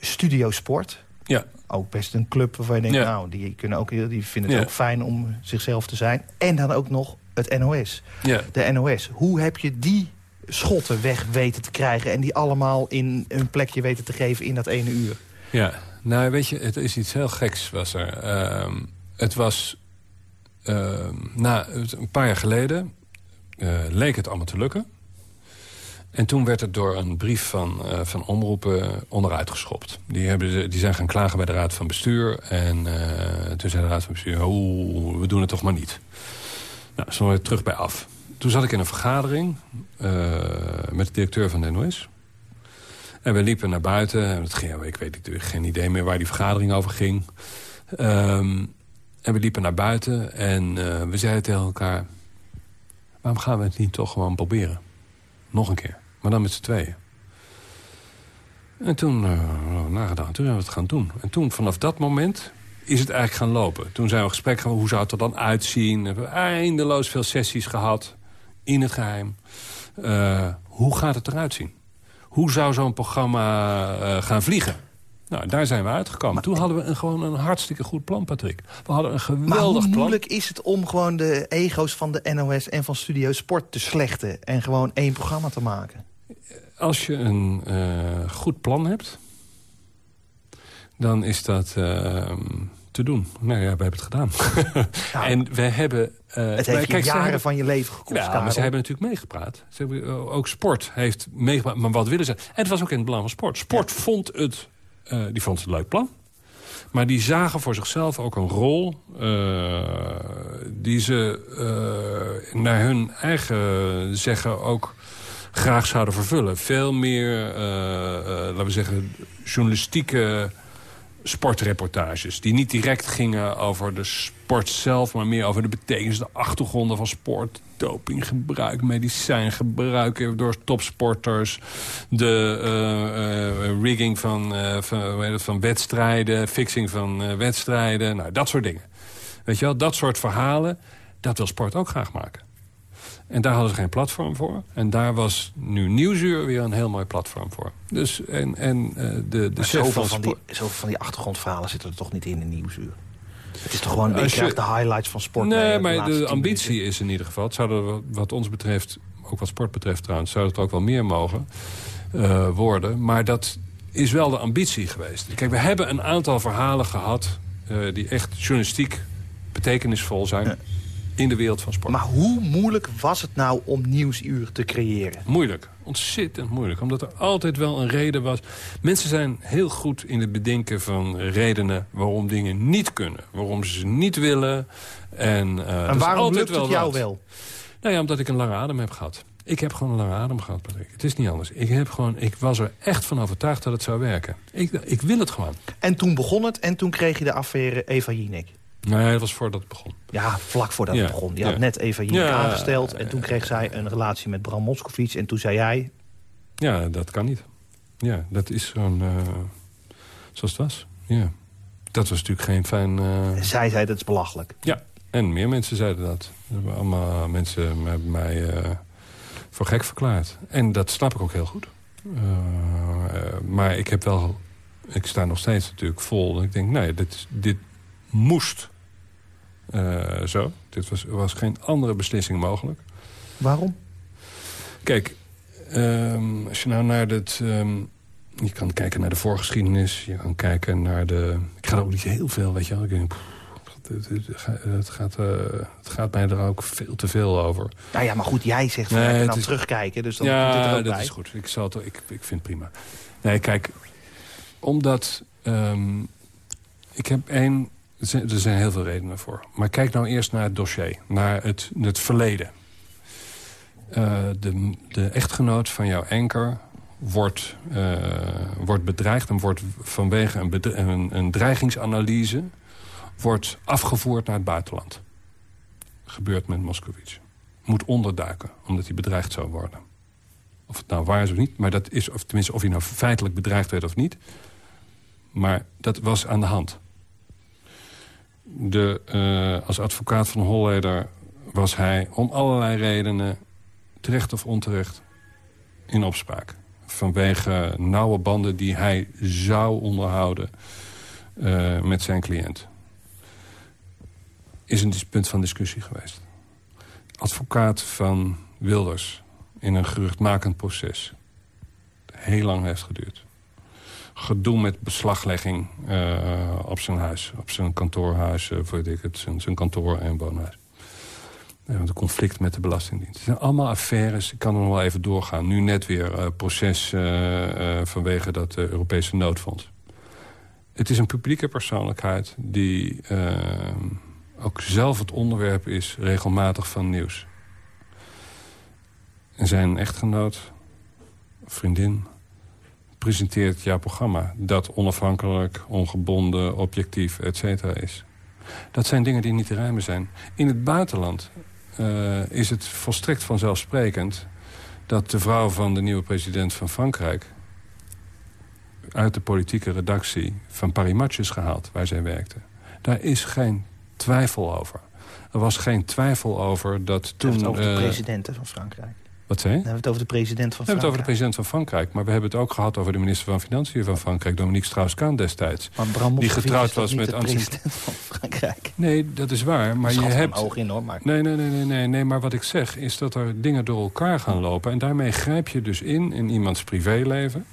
Studio Sport. Ja, Ook best een club waarvan je denkt, Ja. nou, die, kunnen ook, die vinden het Ja. ook fijn om zichzelf te zijn. En dan ook nog het NOS. ja. De NOS. Hoe heb je die schotten weg weten te krijgen... en die allemaal in een plekje weten te geven in dat ene uur? Ja, nou weet je, het is iets heel geks was er. Ehm, het was, ehm, na, een paar jaar geleden eh, leek het allemaal te lukken. En toen werd het door een brief van, eh, van omroepen onderuit geschopt. Die, hebben, die zijn gaan klagen bij de Raad van Bestuur. En eh, toen zei de Raad van Bestuur, oeh, we doen het toch maar niet. Nou, ze waren terug bij af. Toen zat ik in een vergadering eh, met de directeur van de NOS. En we liepen naar buiten. En het ging, ik weet natuurlijk geen idee meer waar die vergadering over ging. Ehm, en we liepen naar buiten en we zeiden tegen elkaar... waarom gaan we het niet toch gewoon proberen? Nog een keer, maar dan met z'n tweeën. En toen eh, hadden we nagedacht, toen zijn we het gaan doen. En toen, vanaf dat moment, is het eigenlijk gaan lopen. Toen zijn we in gesprek gaan, hoe zou het er dan uitzien? We hebben eindeloos veel sessies gehad. in het geheim. Eh, hoe gaat het eruit zien? Hoe zou zo'n programma eh, gaan vliegen? Nou, daar zijn we uitgekomen. Toen hadden we een, gewoon een hartstikke goed plan, Patrick. We hadden een Maar geweldig hoe plan. moeilijk is het om gewoon de ego's van de NOS en van Studio Sport te slechten... en gewoon één programma te maken? Als je een eh, goed plan hebt, dan is dat eh, te doen. Nou ja, we hebben het gedaan. Nou, en we hebben... eh, het maar heeft kijk, jaren hebben- van je leven gekost, Ja, maar Karel. ze hebben natuurlijk meegepraat. Ze hebben, ook sport heeft meegepraat. Maar wat willen ze? En het was ook in het belang van sport. Sport vond het, die vond het een leuk plan. Maar die zagen voor zichzelf ook een rol... die ze naar hun eigen zeggen ook graag zouden vervullen. Veel meer, eh, eh, laten we zeggen, journalistieke sportreportages. Die niet direct gingen over de sport zelf... maar meer over de betekenis, de achtergronden van sport. Dopinggebruik, medicijngebruik door topsporters. De eh, rigging van, van, van wedstrijden, fixing van wedstrijden. Nou, dat soort dingen. Weet je wel, dat soort verhalen, dat wil sport ook graag maken. En daar hadden ze geen platform voor. En daar was nu Nieuwsuur weer een heel mooi platform voor. Dus, en, en eh, de, de zoveel van van, die, zoveel van die achtergrondverhalen zitten er toch niet in in Nieuwsuur? Het is toch gewoon, je Als je- krijgt de highlights van sport Nee, de maar de ambitie minuten. is in ieder geval... Het zou er, wat ons betreft, ook wat sport betreft trouwens... zou het er ook wel meer mogen eh, worden. Maar dat is wel de ambitie geweest. Kijk, we hebben een aantal verhalen gehad... eh, die echt journalistiek betekenisvol zijn... in de wereld van sport. Maar hoe moeilijk was het nou om Nieuwsuur te creëren? Moeilijk. Ontzettend moeilijk. Omdat er altijd wel een reden was. Mensen zijn heel goed in het bedenken van redenen waarom dingen niet kunnen. Waarom ze ze niet willen. En, eh, En waarom altijd lukt het jou wat. wel? Nou ja, omdat ik een lange adem heb gehad. Ik heb gewoon een lange adem gehad, Patrick. Het is niet anders. Ik, heb gewoon, ik was er echt van overtuigd dat het zou werken. Ik, ik wil het gewoon. En toen begon het en toen kreeg je de affaire Eva Jinek. Nee, dat was voordat het begon. Ja, vlak voordat Ja, het begon. Ja. had net Eva Jinek Ja, aangesteld en toen kreeg zij een relatie met Bram Moskowitz. En toen zei jij, Ja, dat kan niet. Ja, dat is gewoon eh, zoals het was. Ja. Dat was natuurlijk geen fijn... eh, zij zei dat is belachelijk. Ja, en meer mensen zeiden dat. Er hebben allemaal mensen hebben mij eh, voor gek verklaard. En dat snap ik ook heel goed. Maar ik heb wel... Ik sta nog steeds natuurlijk vol. En ik denk, nee, dit, dit moest zo. Dit was, was geen andere beslissing mogelijk. Waarom? Kijk, ehm, als je nou naar het... ehm, je kan kijken naar de voorgeschiedenis. Je kan kijken naar de... Ik ga er ook niet heel veel, weet je wel. Ik denk, het, het, het gaat, eh, het gaat mij er ook veel te veel over. Nou ja, maar goed, jij zegt van Nee, het dan is- terugkijken. Dus dan er Ja, ook dat bij. is goed. Ik, zal het, ik, ik vind het prima. Nee, kijk, omdat... ehm, ik heb één... Er zijn, heel veel redenen voor. Maar kijk nou eerst naar het dossier. Naar het, het verleden. Eh, de, de echtgenoot van jouw enker wordt, eh, wordt bedreigd... en wordt vanwege een dreigingsanalyse... wordt afgevoerd naar het buitenland. Gebeurt met Moskowitz. Moet onderduiken, omdat hij bedreigd zou worden. Of het nou waar is of niet, maar dat is... of tenminste of hij nou feitelijk bedreigd werd of niet... maar dat was aan de hand. De, eh, als advocaat van Holleder was hij om allerlei redenen... terecht of onterecht in opspraak. Vanwege nauwe banden die hij zou onderhouden eh, met zijn cliënt. Is een punt van discussie geweest. Advocaat van Wilders in een geruchtmakend proces. Heel lang heeft geduurd. Gedoe met beslaglegging eh, op zijn huis. Op zijn kantoorhuis, eh, weet ik het, zijn, zijn kantoor en woonhuis. Een conflict met de Belastingdienst. Het zijn allemaal affaires. Ik kan er nog wel even doorgaan. Nu net weer eh, proces vanwege dat Europese noodfonds. Het is een publieke persoonlijkheid die ook zelf het onderwerp is regelmatig van nieuws. En zijn echtgenoot, vriendin, presenteert jouw programma... dat onafhankelijk, ongebonden, objectief, et cetera is. Dat zijn dingen die niet te rijmen zijn. In het buitenland eh, is het volstrekt vanzelfsprekend... dat de vrouw van de nieuwe president van Frankrijk... uit de politieke redactie van Paris Match is gehaald, waar zij werkte. Daar is geen twijfel over. Er was geen twijfel over dat toen... over de eh, president van Frankrijk. Wat zei je? We hebben het over de president van We hebben het over de Frankrijk. president van Frankrijk. Maar we hebben het ook gehad over de minister van Financiën van Frankrijk... Dominique Strauss-Kaan destijds. Maar Bram die getrouwd was met de president van Frankrijk. Nee, dat is waar. Maar je Schat hebt... oog in hoor, maar... Nee, nee, nee, nee, nee, nee. Maar wat ik zeg is dat er dingen door elkaar gaan lopen. En daarmee grijp je dus in in iemands privéleven.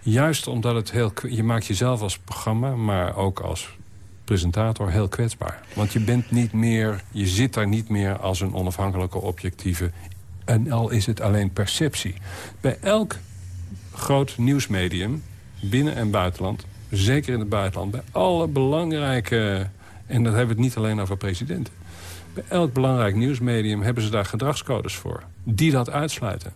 Juist omdat het heel... Je maakt jezelf als programma, maar ook als presentator heel kwetsbaar. Want je bent niet meer... Je zit daar niet meer als een onafhankelijke, objectieve... En al is het alleen perceptie. Bij elk groot nieuwsmedium, binnen- en buitenland... zeker in het buitenland, bij alle belangrijke... en dat hebben we het niet alleen over presidenten... bij elk belangrijk nieuwsmedium hebben ze daar gedragscodes voor... die dat uitsluiten.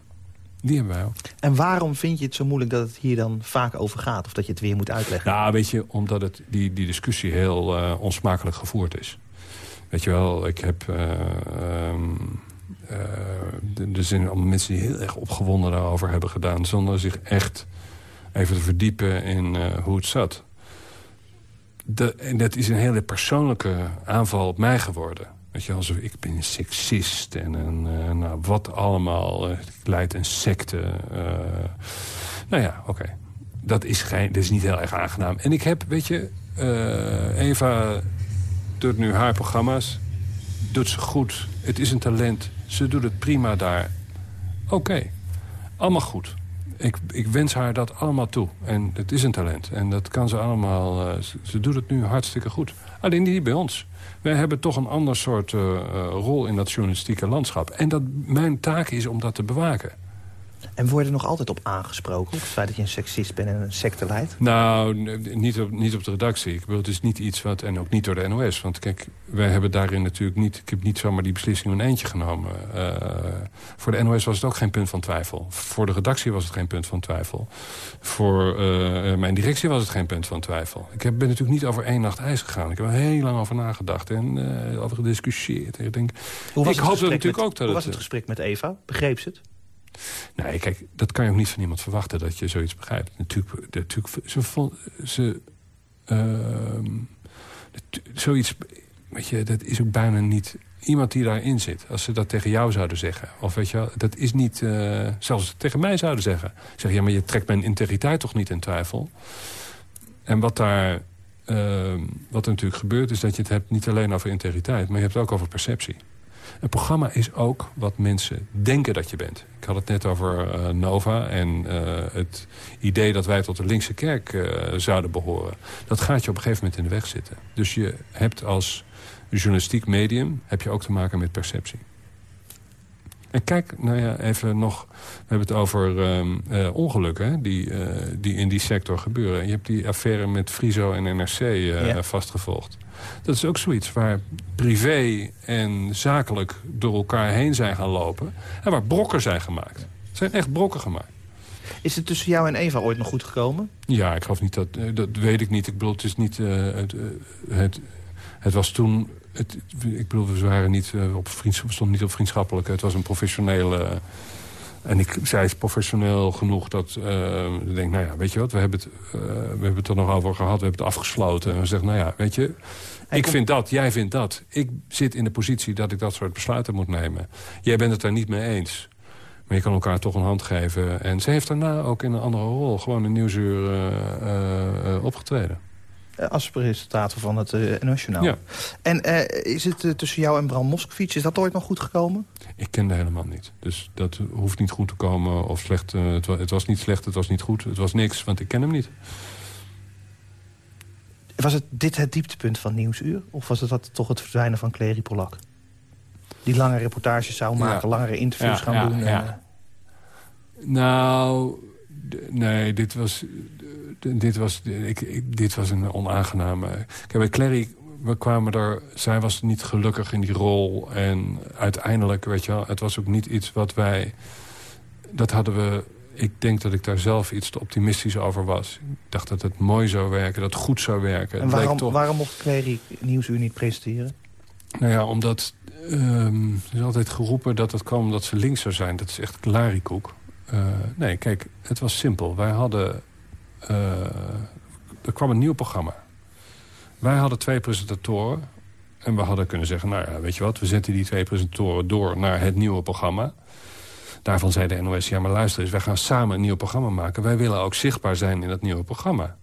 Die hebben wij ook. En waarom vind je het zo moeilijk dat het hier dan vaak over gaat? Of dat je het weer moet uitleggen? Nou, weet je, omdat het, die, die discussie heel eh, onsmakelijk gevoerd is. Weet je wel, ik heb... eh, ehm, eh, er zijn allemaal mensen die heel erg opgewonden daarover hebben gedaan... zonder zich echt even te verdiepen in eh, hoe het zat. En dat is een hele persoonlijke aanval op mij geworden. Weet je, alsof ik ben een seksist en een, eh, nou, wat allemaal. eh, ik leid een secte. eh. nou ja, oké. Dat, is dat is niet heel erg aangenaam. En ik heb, weet je, eh, Eva doet nu haar programma's. Doet ze goed. Het is een talent. Ze doet het prima daar. Oké. Allemaal goed. Ik, ik wens haar dat allemaal toe. En het is een talent. En dat kan ze allemaal... eh, ze, doet het nu hartstikke goed. Alleen niet bij ons. Wij hebben toch een ander soort eh, eh, rol in dat journalistieke landschap. En dat mijn taak is om dat te bewaken. En word je er nog altijd op aangesproken? Op het feit dat je een seksist bent en een secte leidt? Nou, niet op, niet op de redactie. Ik bedoel, het is niet iets wat... En ook niet door de NOS. Want kijk, wij hebben daarin natuurlijk niet... Ik heb niet zomaar die beslissing in een eentje genomen. Eh, voor de NOS was het ook geen punt van twijfel. Voor de redactie was het geen punt van twijfel. Voor eh, mijn directie was het geen punt van twijfel. Ik heb, ben natuurlijk niet over één nacht ijs gegaan. Ik heb er heel lang over nagedacht en eh, over gediscussieerd. Ik denk, Hoe was ik het natuurlijk met- ook dat Hoe was het... het gesprek met Eva? Begreep ze het? Nee, kijk, dat kan je ook niet van iemand verwachten dat je zoiets begrijpt. Natuurlijk, natuurlijk ze ze. ehm, zoiets, weet je, dat is ook bijna niet iemand die daarin zit. Als ze dat tegen jou zouden zeggen. Of weet je dat is niet, eh, zelfs tegen mij zouden zeggen. Zeg, ja, maar je trekt mijn integriteit toch niet in twijfel? En wat daar, ehm, wat er natuurlijk gebeurt, is dat je het hebt niet alleen over integriteit, maar je hebt het ook over perceptie. Een programma is ook wat mensen denken dat je bent. Ik had het net over eh, Nova en eh, het idee dat wij tot de linkse kerk eh, zouden behoren. Dat gaat je op een gegeven moment in de weg zitten. Dus je hebt als journalistiek medium heb je ook te maken met perceptie. En kijk, nou ja, even nog... We hebben het over ehm, eh, ongelukken hè, die, eh, die in die sector gebeuren. Je hebt die affaire met Friso en NRC eh, Ja. vastgevolgd. Dat is ook zoiets waar privé en zakelijk door elkaar heen zijn gaan lopen. En waar brokken zijn gemaakt. Er zijn echt brokken gemaakt. Is het tussen jou en Eva ooit nog goed gekomen? Ja, ik geloof niet dat... Dat weet ik niet. Ik bedoel, het is niet... het, het, het was toen... Het, ik bedoel, we waren niet eh, op vriendschap, stonden niet op vriendschappelijk. Het was een professionele... en ik, zij is professioneel genoeg dat... eh, ik denk, nou ja, weet je wat, we hebben, het, eh, we hebben het er nog over gehad. We hebben het afgesloten. En we zeggen, nou ja, weet je... Ik vind dat, jij vindt dat. Ik zit in de positie dat ik dat soort besluiten moet nemen. Jij bent het daar niet mee eens. Maar je kan elkaar toch een hand geven. En ze heeft daarna ook in een andere rol... gewoon een nieuwsuur eh, opgetreden. Eh, Als presentator van het uh, Nationaal. Ja. En eh, is het eh, tussen jou en Bram Moskowitz, is dat ooit nog goed gekomen? Ik kende helemaal niet. Dus dat hoeft niet goed te komen of slecht. eh, het, wa- het was niet slecht, het was niet goed, het was niks. Want ik ken hem niet. Was het dit het dieptepunt van Nieuwsuur? Of was het dat toch het verdwijnen van Clary Polak? Die lange reportages zou maken, Ja. langere interviews Ja, gaan doen. eh, Nou, nee, dit was, dit was, ik, ik- dit was een onaangename... Kijk, bij Clary, we kwamen er... Zij was niet gelukkig in die rol. En uiteindelijk, weet je wel, het was ook niet iets wat wij... Dat hadden we... Ik denk dat ik daar zelf iets te optimistisch over was. Ik dacht dat het mooi zou werken, dat het goed zou werken. en waarom, toch... waarom mocht Clary Nieuwsuur niet presenteren? Nou ja, omdat... ehm, er is altijd geroepen dat het kwam omdat ze links zou zijn. Dat is echt klarikoek. Eh nee, kijk, het was simpel. Wij hadden... eh, er kwam een nieuw programma. Wij hadden twee presentatoren. En we hadden kunnen zeggen, nou ja, weet je wat... we zetten die twee presentatoren door naar het nieuwe programma. Daarvan zei de NOS, ja maar luister eens... wij gaan samen een nieuw programma maken. Wij willen ook zichtbaar zijn in dat nieuwe programma.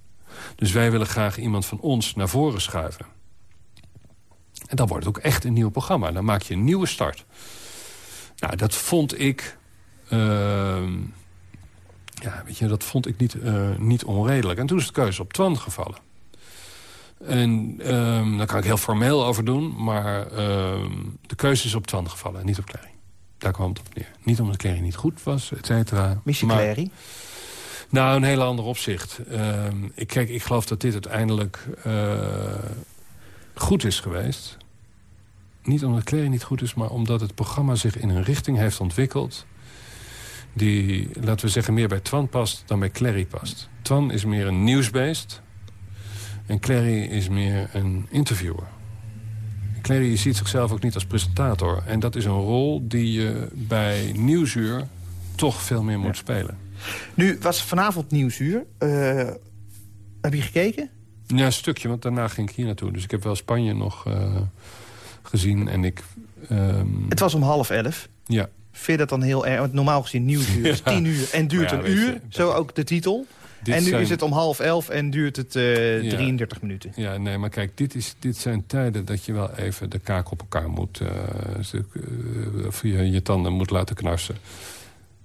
Dus wij willen graag iemand van ons naar voren schuiven. En dan wordt het ook echt een nieuw programma. Dan maak je een nieuwe start. Nou, dat vond ik... ehm, ja, weet je, dat vond ik niet, eh, niet onredelijk. En toen is de keuze op Twan gevallen. En ehm, daar kan ik heel formeel over doen. Maar ehm, de keuze is op Twan gevallen, niet op Clary. Daar kwam het op neer. Niet omdat Clary niet goed was, et cetera. Maar- Clary? nou, een heel ander opzicht. Ehm, ik, kijk, ik geloof dat dit uiteindelijk eh, goed is geweest. Niet omdat Clary niet goed is, maar omdat het programma zich in een richting heeft ontwikkeld... die, laten we zeggen, meer bij Twan past dan bij Clary past. Twan is meer een nieuwsbeest en Clary is meer een interviewer. Clary ziet zichzelf ook niet als presentator. En dat is een rol die je bij Nieuwsuur toch veel meer moet spelen. Nu was vanavond Nieuwsuur. Eh, heb je gekeken? Ja, een stukje, want daarna ging ik hier naartoe. Dus ik heb wel Spanje nog eh, gezien en ik... ehm, Het was om half elf. ja, Vind dat dan heel erg? Want normaal gezien Nieuwsuur is Ja. tien uur en duurt ja, een uur. je, Zo ook de titel. en nu zijn- is het om half elf en duurt het eh, Ja. 33 minuten. Ja, nee, maar kijk, dit, is, dit zijn tijden dat je wel even de kaak op elkaar moet... eh, eh, of je je tanden moet laten knarsen.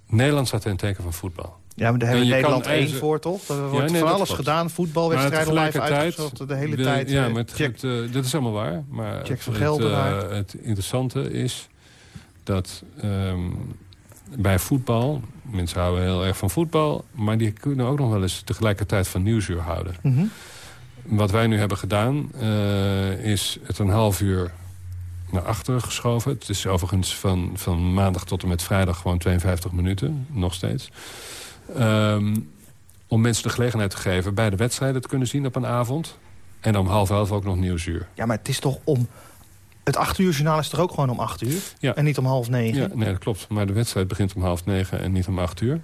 Nederland staat in het teken van voetbal. Ja, maar daar hebben we Nederland één ijzer- voor, toch? Er wordt nee, van alles klopt. gedaan. Voetbalwedstrijden live uitgezocht. De hele wil- tijd. Ja, eh, maar het, check. het, eh, dat is allemaal waar. Maar Check van eh, het interessante is dat ehm, bij voetbal... Mensen houden heel erg van voetbal... maar die kunnen ook nog wel eens tegelijkertijd van nieuwsuur houden. Mhm. Wat wij nu hebben gedaan, eh, is het een half uur naar achteren geschoven. Het is overigens van, van maandag tot en met vrijdag gewoon 52 minuten, nog steeds. Ehm, om mensen de gelegenheid te geven bij de wedstrijden te kunnen zien op een avond. En om half elf ook nog nieuwsuur. Ja, maar het is toch om... Het acht uur journaal is toch ook gewoon om acht uur? Ja. En niet om half negen? Ja, nee, dat klopt. Maar de wedstrijd begint om half negen en niet om acht uur.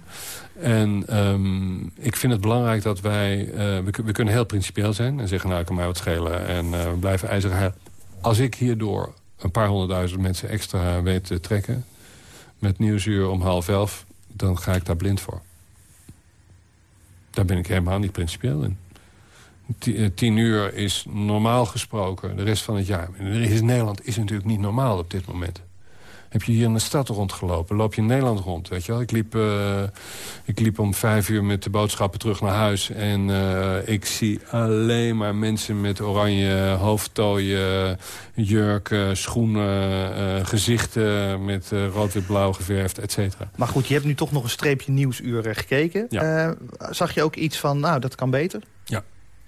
En ehm, ik vind het belangrijk dat wij... eh, we, kun- we kunnen heel principieel zijn en zeggen... nou, kan mij wat schelen en eh, we blijven ijzeren. Als ik hierdoor een paar honderdduizend mensen extra weet te trekken... met nieuwsuur om half elf, dan ga ik daar blind voor. Daar ben ik helemaal niet principieel in. Eh, Tien uur is normaal gesproken de rest van het jaar. Is Nederland is natuurlijk niet normaal op dit moment. Heb je hier in de stad rondgelopen? Loop je in Nederland rond, weet je wel? Ik liep, eh, ik liep om vijf uur met de boodschappen terug naar huis... en eh, ik zie alleen maar mensen met oranje hoofdtooien... jurken, schoenen, gezichten met rood-wit-blauw geverfd, et cetera. Maar goed, je hebt nu toch nog een streepje nieuwsuur eh, gekeken. Ja. Zag je ook iets van, nou, dat kan beter?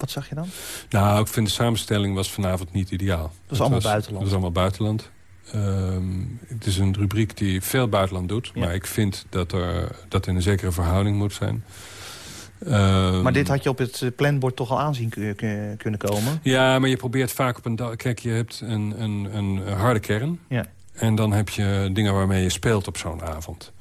Wat zag je dan? Nou, ik vind de samenstelling was vanavond niet ideaal. Dat allemaal buitenland. Dat is allemaal buitenland. Het is een rubriek die veel buitenland doet. Ja. Maar ik vind dat er dat er een zekere verhouding moet zijn. Ehm, Maar dit had je op het planbord toch al aanzien kun- kun- kunnen komen? Ja, maar je probeert vaak op een dag... Kijk, je hebt een, een, een harde kern. Ja. En dan heb je dingen waarmee je speelt op zo'n avond.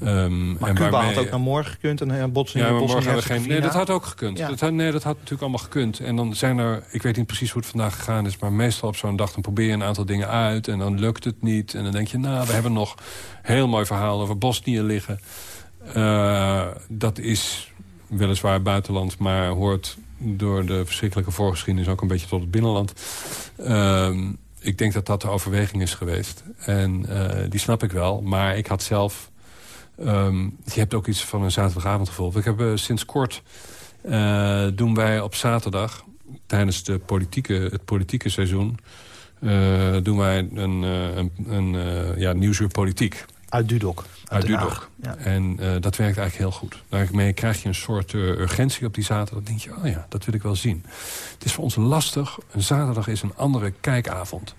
Ehm, Maar en Cuba waarmee- had ook naar morgen gekund. Een, een botsing ja, maar morgen hadden we geen... Nee, dat had ook gekund. Ja. Dat had, nee, dat had natuurlijk allemaal gekund. En dan zijn er... Ik weet niet precies hoe het vandaag gegaan is... maar meestal op zo'n dag dan probeer je een aantal dingen uit... en dan lukt het niet. En dan denk je, nou, we hebben nog een heel mooi verhaal over Bosnië liggen. Eh, dat is weliswaar buitenland... maar hoort door de verschrikkelijke voorgeschiedenis... ook een beetje tot het binnenland. Ehm, ik denk dat dat de overweging is geweest. En eh, die snap ik wel. Maar ik had zelf... ehm, je hebt ook iets van een zaterdagavondgevoel. We hebben sinds kort... eh, doen wij op zaterdag... tijdens de politieke, het politieke seizoen... eh, doen wij een, eh, een, een eh, ja, nieuwsuur politiek Uit Dudok. uit. Dudok. Ja. En eh, dat werkt eigenlijk heel goed. Daarmee krijg je een soort eh, urgentie op die zaterdag. Dan denk je, oh ja, dat wil ik wel zien. Het is voor ons lastig. Een zaterdag is een andere kijkavond.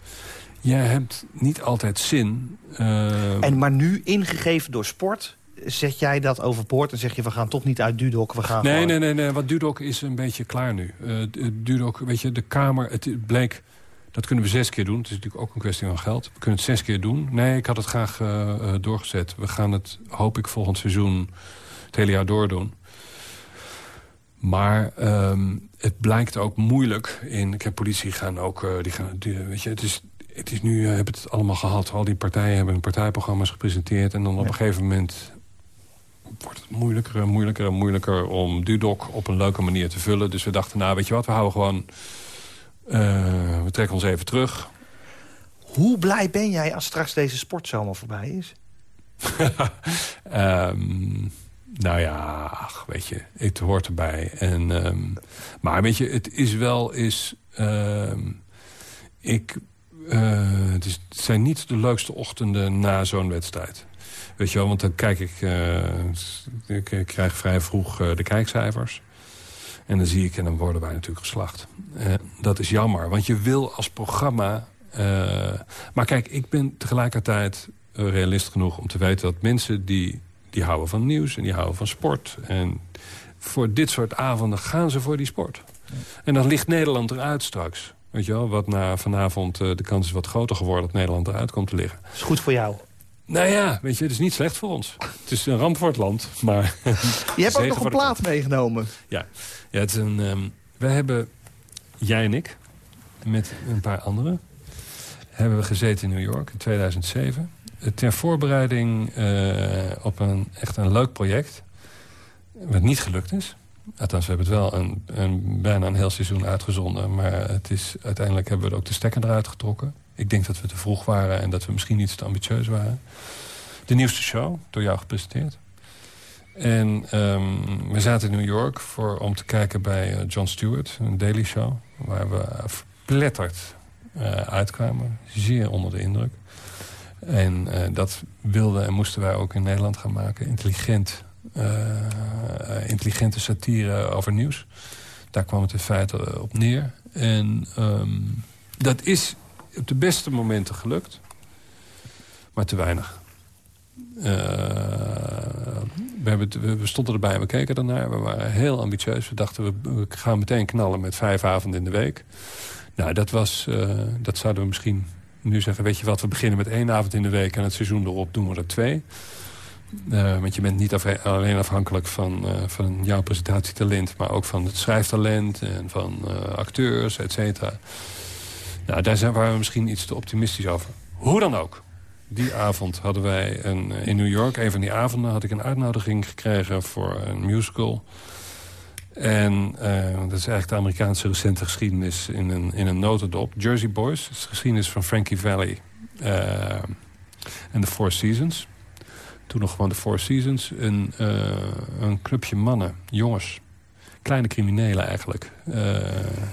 Jij hebt niet altijd zin. eh, En, maar nu, ingegeven door sport, zet jij dat overboord... en zeg je, we gaan toch niet uit Dudok, we gaan Nee, gewoon... nee, nee, nee. Wat Dudok is een beetje klaar nu. D- Dudok, weet je, de Kamer, het bleek... Dat kunnen we zes keer doen. Het is natuurlijk ook een kwestie van geld. We kunnen het zes keer doen. Nee, ik had het graag doorgezet. We gaan het, hoop ik, volgend seizoen het hele jaar doordoen. Maar ehm, het blijkt ook moeilijk. In, ik heb politie gaan ook... die gaan, die, weet je, het is, het is nu, uh, hebben het allemaal gehad. Al die partijen hebben partijprogramma's gepresenteerd. En dan op een gegeven moment wordt het moeilijker en moeilijker en moeilijker... om Dudok op een leuke manier te vullen. Dus we dachten, nou, weet je wat, we houden gewoon... eh, we trekken ons even terug. Hoe blij ben jij als straks deze sportzomer voorbij is? Ehm, nou ja, ach, weet je, het hoort erbij. En, ehm, maar weet je, het is wel is. ehm, ik, eh, het, is, het zijn niet de leukste ochtenden na zo'n wedstrijd. Weet je wel, want dan kijk ik... eh, ik, ik krijg vrij vroeg eh, de kijkcijfers. En dan zie ik, en dan worden wij natuurlijk geslacht. Dat is jammer, want je wil als programma... maar kijk, ik ben tegelijkertijd realist genoeg om te weten... dat mensen die, die houden van nieuws en die houden van sport... en voor dit soort avonden gaan ze voor die sport. En dan ligt Nederland eruit straks. Weet je wel, wat na vanavond eh, de kans is wat groter geworden... dat Nederland eruit komt te liggen. Is goed voor jou. Nou ja, weet je, het is niet slecht voor ons. Het is een ramp voor het land, maar... Je hebt ook nog een plaat meegenomen. Ja, ja het is een, ehm, wij hebben, jij en ik, met een paar anderen... hebben we gezeten in New York in 2007. eh, Ter voorbereiding eh, op een echt een leuk project. Wat niet gelukt is. Althans, we hebben het wel een, een, bijna een heel seizoen uitgezonden. Maar het is, uiteindelijk hebben we ook de stekker eruit getrokken. Ik denk dat we te vroeg waren en dat we misschien iets te ambitieus waren. De nieuwste show, door jou gepresenteerd. En ehm, we zaten in New York voor, om te kijken bij eh, Jon Stewart, een daily show. Waar we verpletterd eh, uitkwamen. Zeer onder de indruk. En eh, dat wilden en moesten wij ook in Nederland gaan maken. Intelligent, intelligente satire over nieuws. Daar kwam het in feite op neer. En ehm, dat is op de beste momenten gelukt. Maar te weinig. Eh, we, hebben, we stonden erbij, we keken ernaar. We waren heel ambitieus. We dachten, we, gaan meteen knallen met vijf avonden in de week. Nou, dat, was, eh, dat zouden we misschien nu zeggen. Weet je wat, we beginnen met één avond in de week... en het seizoen erop doen we er twee. Eh, want je bent niet alleen afhankelijk van, eh, van jouw presentatietalent... maar ook van het schrijftalent en van eh, acteurs, et cetera. Nou, daar zijn, waren we misschien iets te optimistisch over. Hoe dan ook. Die avond hadden wij een, in New York, een van die avonden... had ik een uitnodiging gekregen voor een musical. En dat is eigenlijk de Amerikaanse recente geschiedenis in een, in een notendop. Jersey Boys, dat is de geschiedenis van Frankie Valley en de Four Seasons. Toen nog gewoon de Four Seasons. Een, eh, een clubje mannen, jongens. Kleine criminelen eigenlijk. eh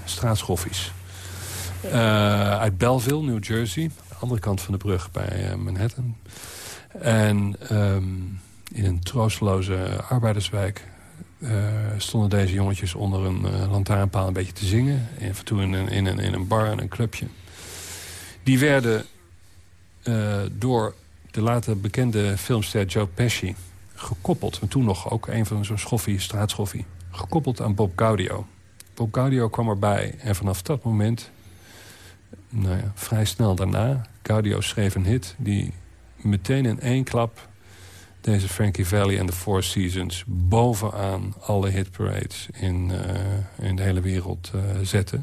straatschoffies. Eh, uit Belleville, New Jersey. De andere kant van de brug bij Manhattan. En ehm, in een troosteloze arbeiderswijk... stonden deze jongetjes onder een lantaarnpaal een beetje te zingen. En af en toe in een, in een, in een bar en een clubje. Die werden door de later bekende filmster Joe Pesci gekoppeld. En toen nog ook een van zo'n schoffie, straatschoffie. Gekoppeld aan Bob Gaudio. Bob Gaudio kwam erbij en vanaf dat moment nou ja, vrij snel daarna. Gaudio schreef een hit die meteen in één klap... deze Frankie Valley en de Four Seasons... bovenaan alle hitparades in, eh, in de hele wereld eh, zette.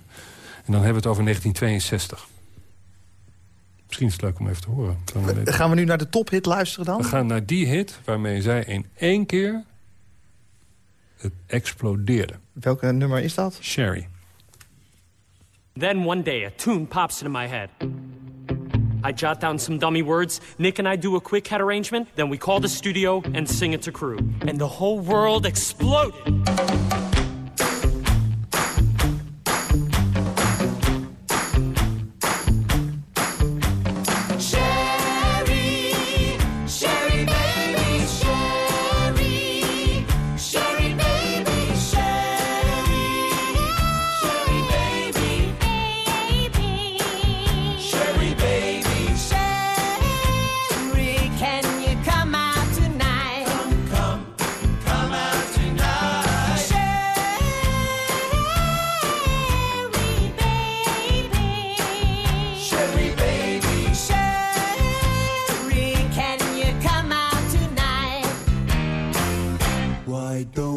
En dan hebben we het over 1962. Misschien is het leuk om even te horen. We- Gaan we nu naar de tophit luisteren dan? we gaan naar die hit waarmee zij in één keer... het explodeerde. Welke nummer is dat? Sherry. Then one day, a tune pops into my head. I jot down some dummy words. Nick and I do a quick head arrangement. Then we call the studio and sing it to crew. And the whole world exploded.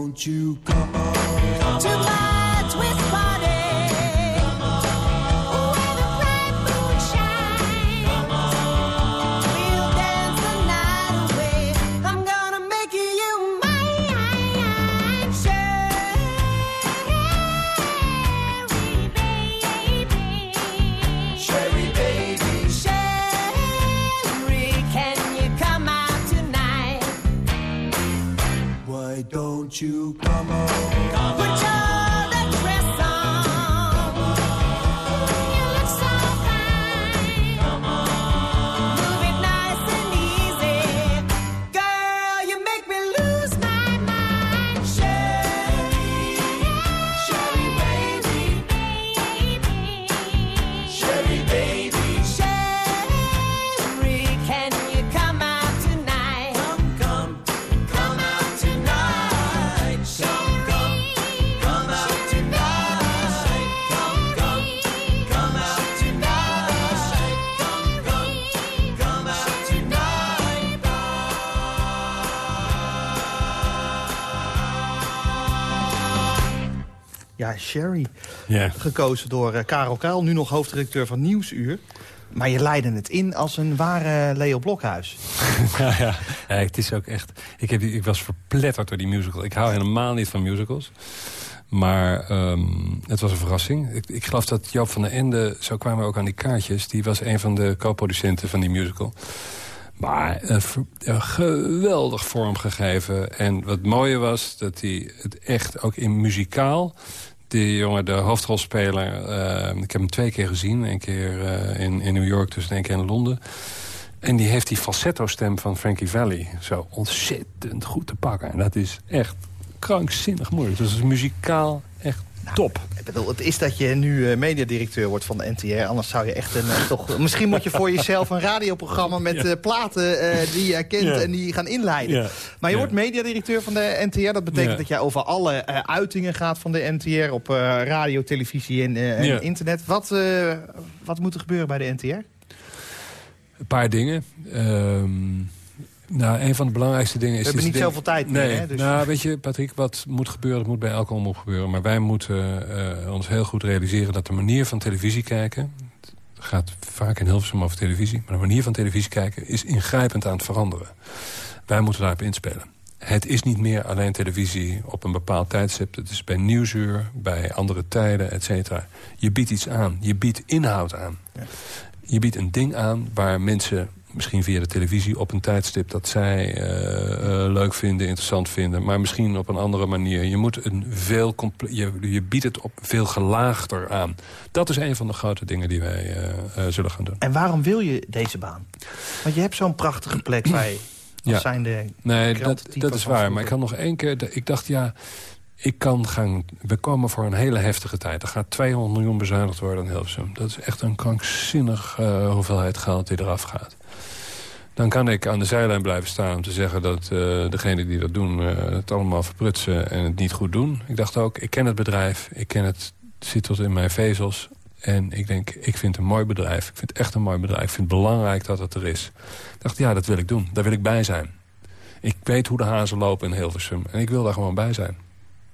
won't you come? On. to my Won't you come on? Come on. Sherry. Ja. Gekozen door eh, Karel Kuil, nu nog hoofdredacteur van Nieuwsuur. Maar je leidde het in als een ware Leo Blokhuis. ja, ja. ja, het is ook echt... Ik, heb, ik was verpletterd door die musical. Ik hou helemaal niet van musicals. Maar ehm, het was een verrassing. Ik, ik geloof dat Joop van der Ende, zo kwamen we ook aan die kaartjes... die was een van de co-producenten van die musical. Maar eh, geweldig vormgegeven. En wat mooie was, dat hij het echt ook in muzikaal... Die jongen, de hoofdrolspeler, eh, ik heb hem twee keer gezien. Eén keer eh, in, in New York, dus één keer in Londen. En die heeft die falsetto-stem van Frankie Valli zo ontzettend goed te pakken. En dat is echt krankzinnig moeilijk. Dus het is muzikaal echt top. Ik bedoel, het is dat je nu eh, mediadirecteur wordt van de NTR. Anders zou je echt een... eh, toch, misschien moet je voor jezelf een radioprogramma met Ja. eh, platen die je kent Ja. en die gaan inleiden. Ja. Maar je wordt mediadirecteur van de NTR. Dat betekent dat jij over alle uitingen gaat van de NTR. Op radio, televisie en, internet. Wat, wat moet er gebeuren bij de NTR? Een paar dingen. Ehm, nou, een van de belangrijkste dingen is... We hebben niet zoveel tijd meer, Nee, hè, dus- nou, weet je, Patrick, wat moet gebeuren, dat moet bij elke omroep gebeuren. Maar wij moeten eh, ons heel goed realiseren dat de manier van televisie kijken... het gaat vaak in Hilversum over televisie... maar de manier van televisie kijken is ingrijpend aan het veranderen. Wij moeten daarop inspelen. Het is niet meer alleen televisie op een bepaald tijdstip. Het is bij Nieuwsuur, bij andere tijden, et cetera. Je biedt iets aan. Je biedt inhoud aan. Je biedt een ding aan waar mensen misschien via de televisie op een tijdstip... dat zij eh, eh, leuk vinden, interessant vinden. Maar misschien op een andere manier. Je, moet een veel je, je biedt het op veel gelaagder aan. Dat is een van de grote dingen die wij eh, zullen gaan doen. En waarom wil je deze baan? Want je hebt zo'n prachtige plek bij... Als Ja. zijnde Nee, dat, dat is waar. Maar ik had nog één keer... Ik dacht, ja, ik kan gaan... We komen voor een hele heftige tijd. Er gaat 200 miljoen bezuinigd worden in Hilversum. Dat is echt een krankzinnig eh, hoeveelheid geld die eraf gaat. Dan kan ik aan de zijlijn blijven staan om te zeggen dat eh degenen die dat doen... eh, het allemaal verprutsen en het niet goed doen. Ik dacht ook, ik ken het bedrijf. Ik ken het, het zit tot in mijn vezels. En ik denk, ik vind het een mooi bedrijf. Ik vind het echt een mooi bedrijf. Ik vind het belangrijk dat het er is. Ik dacht, ja, dat wil ik doen. Daar wil ik bij zijn. Ik weet hoe de hazen lopen in Hilversum. En ik wil daar gewoon bij zijn.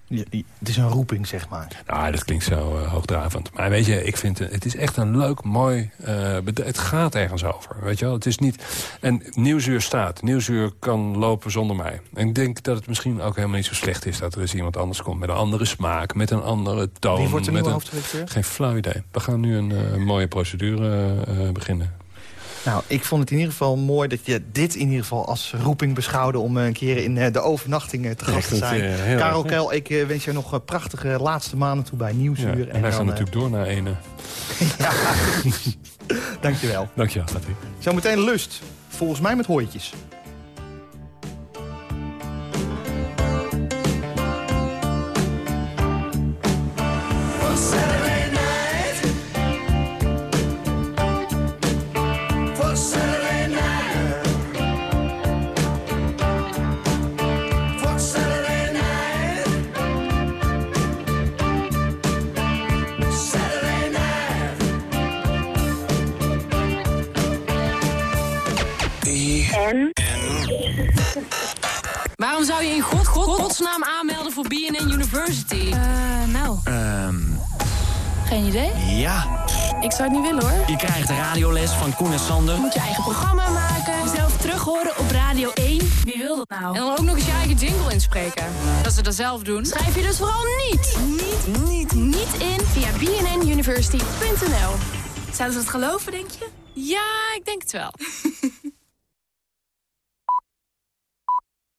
Het is een roeping, zeg maar. Nou, dat klinkt zo eh, hoogdravend. Maar weet je, ik vind het, het is echt een leuk, mooi eh, bedrijf. Het gaat ergens over, weet je wel. Het is niet... En Nieuwsuur staat. Nieuwsuur kan lopen zonder mij. En ik denk dat het misschien ook helemaal niet zo slecht is... dat er eens iemand anders komt met een andere smaak, met een andere toon. Wie wordt de met nieuwe een... hoofdredacteur? Geen flauw idee. We gaan nu een eh, mooie procedure eh, beginnen. Nou, ik vond het in ieder geval mooi dat je dit in ieder geval als roeping beschouwde... om eh, een keer in eh, de overnachting eh, te gast te zijn. Karel. Kel, ik wens je nog prachtige laatste maanden toe bij Nieuwsuur. en wij gaan natuurlijk door naar ene. ja, dankjewel. Dankjewel, Patrick. Zometeen lust. Volgens mij met hooitjes. Waarom zou je in god, god, godsnaam aanmelden voor BNN University? nou, Ehm, geen idee. ja. Ik zou het niet willen hoor. Je krijgt radioles van Koen en Sander. Je moet je eigen programma maken. Jezelf terug horen op Radio 1. Wie wil dat nou? En dan ook nog eens je eigen jingle inspreken. Dat ze dat zelf doen. Schrijf je dus vooral niet. Niet, niet, niet in via bnnuniversity.nl. Zouden ze het geloven, denk je? Ja, ik denk het wel.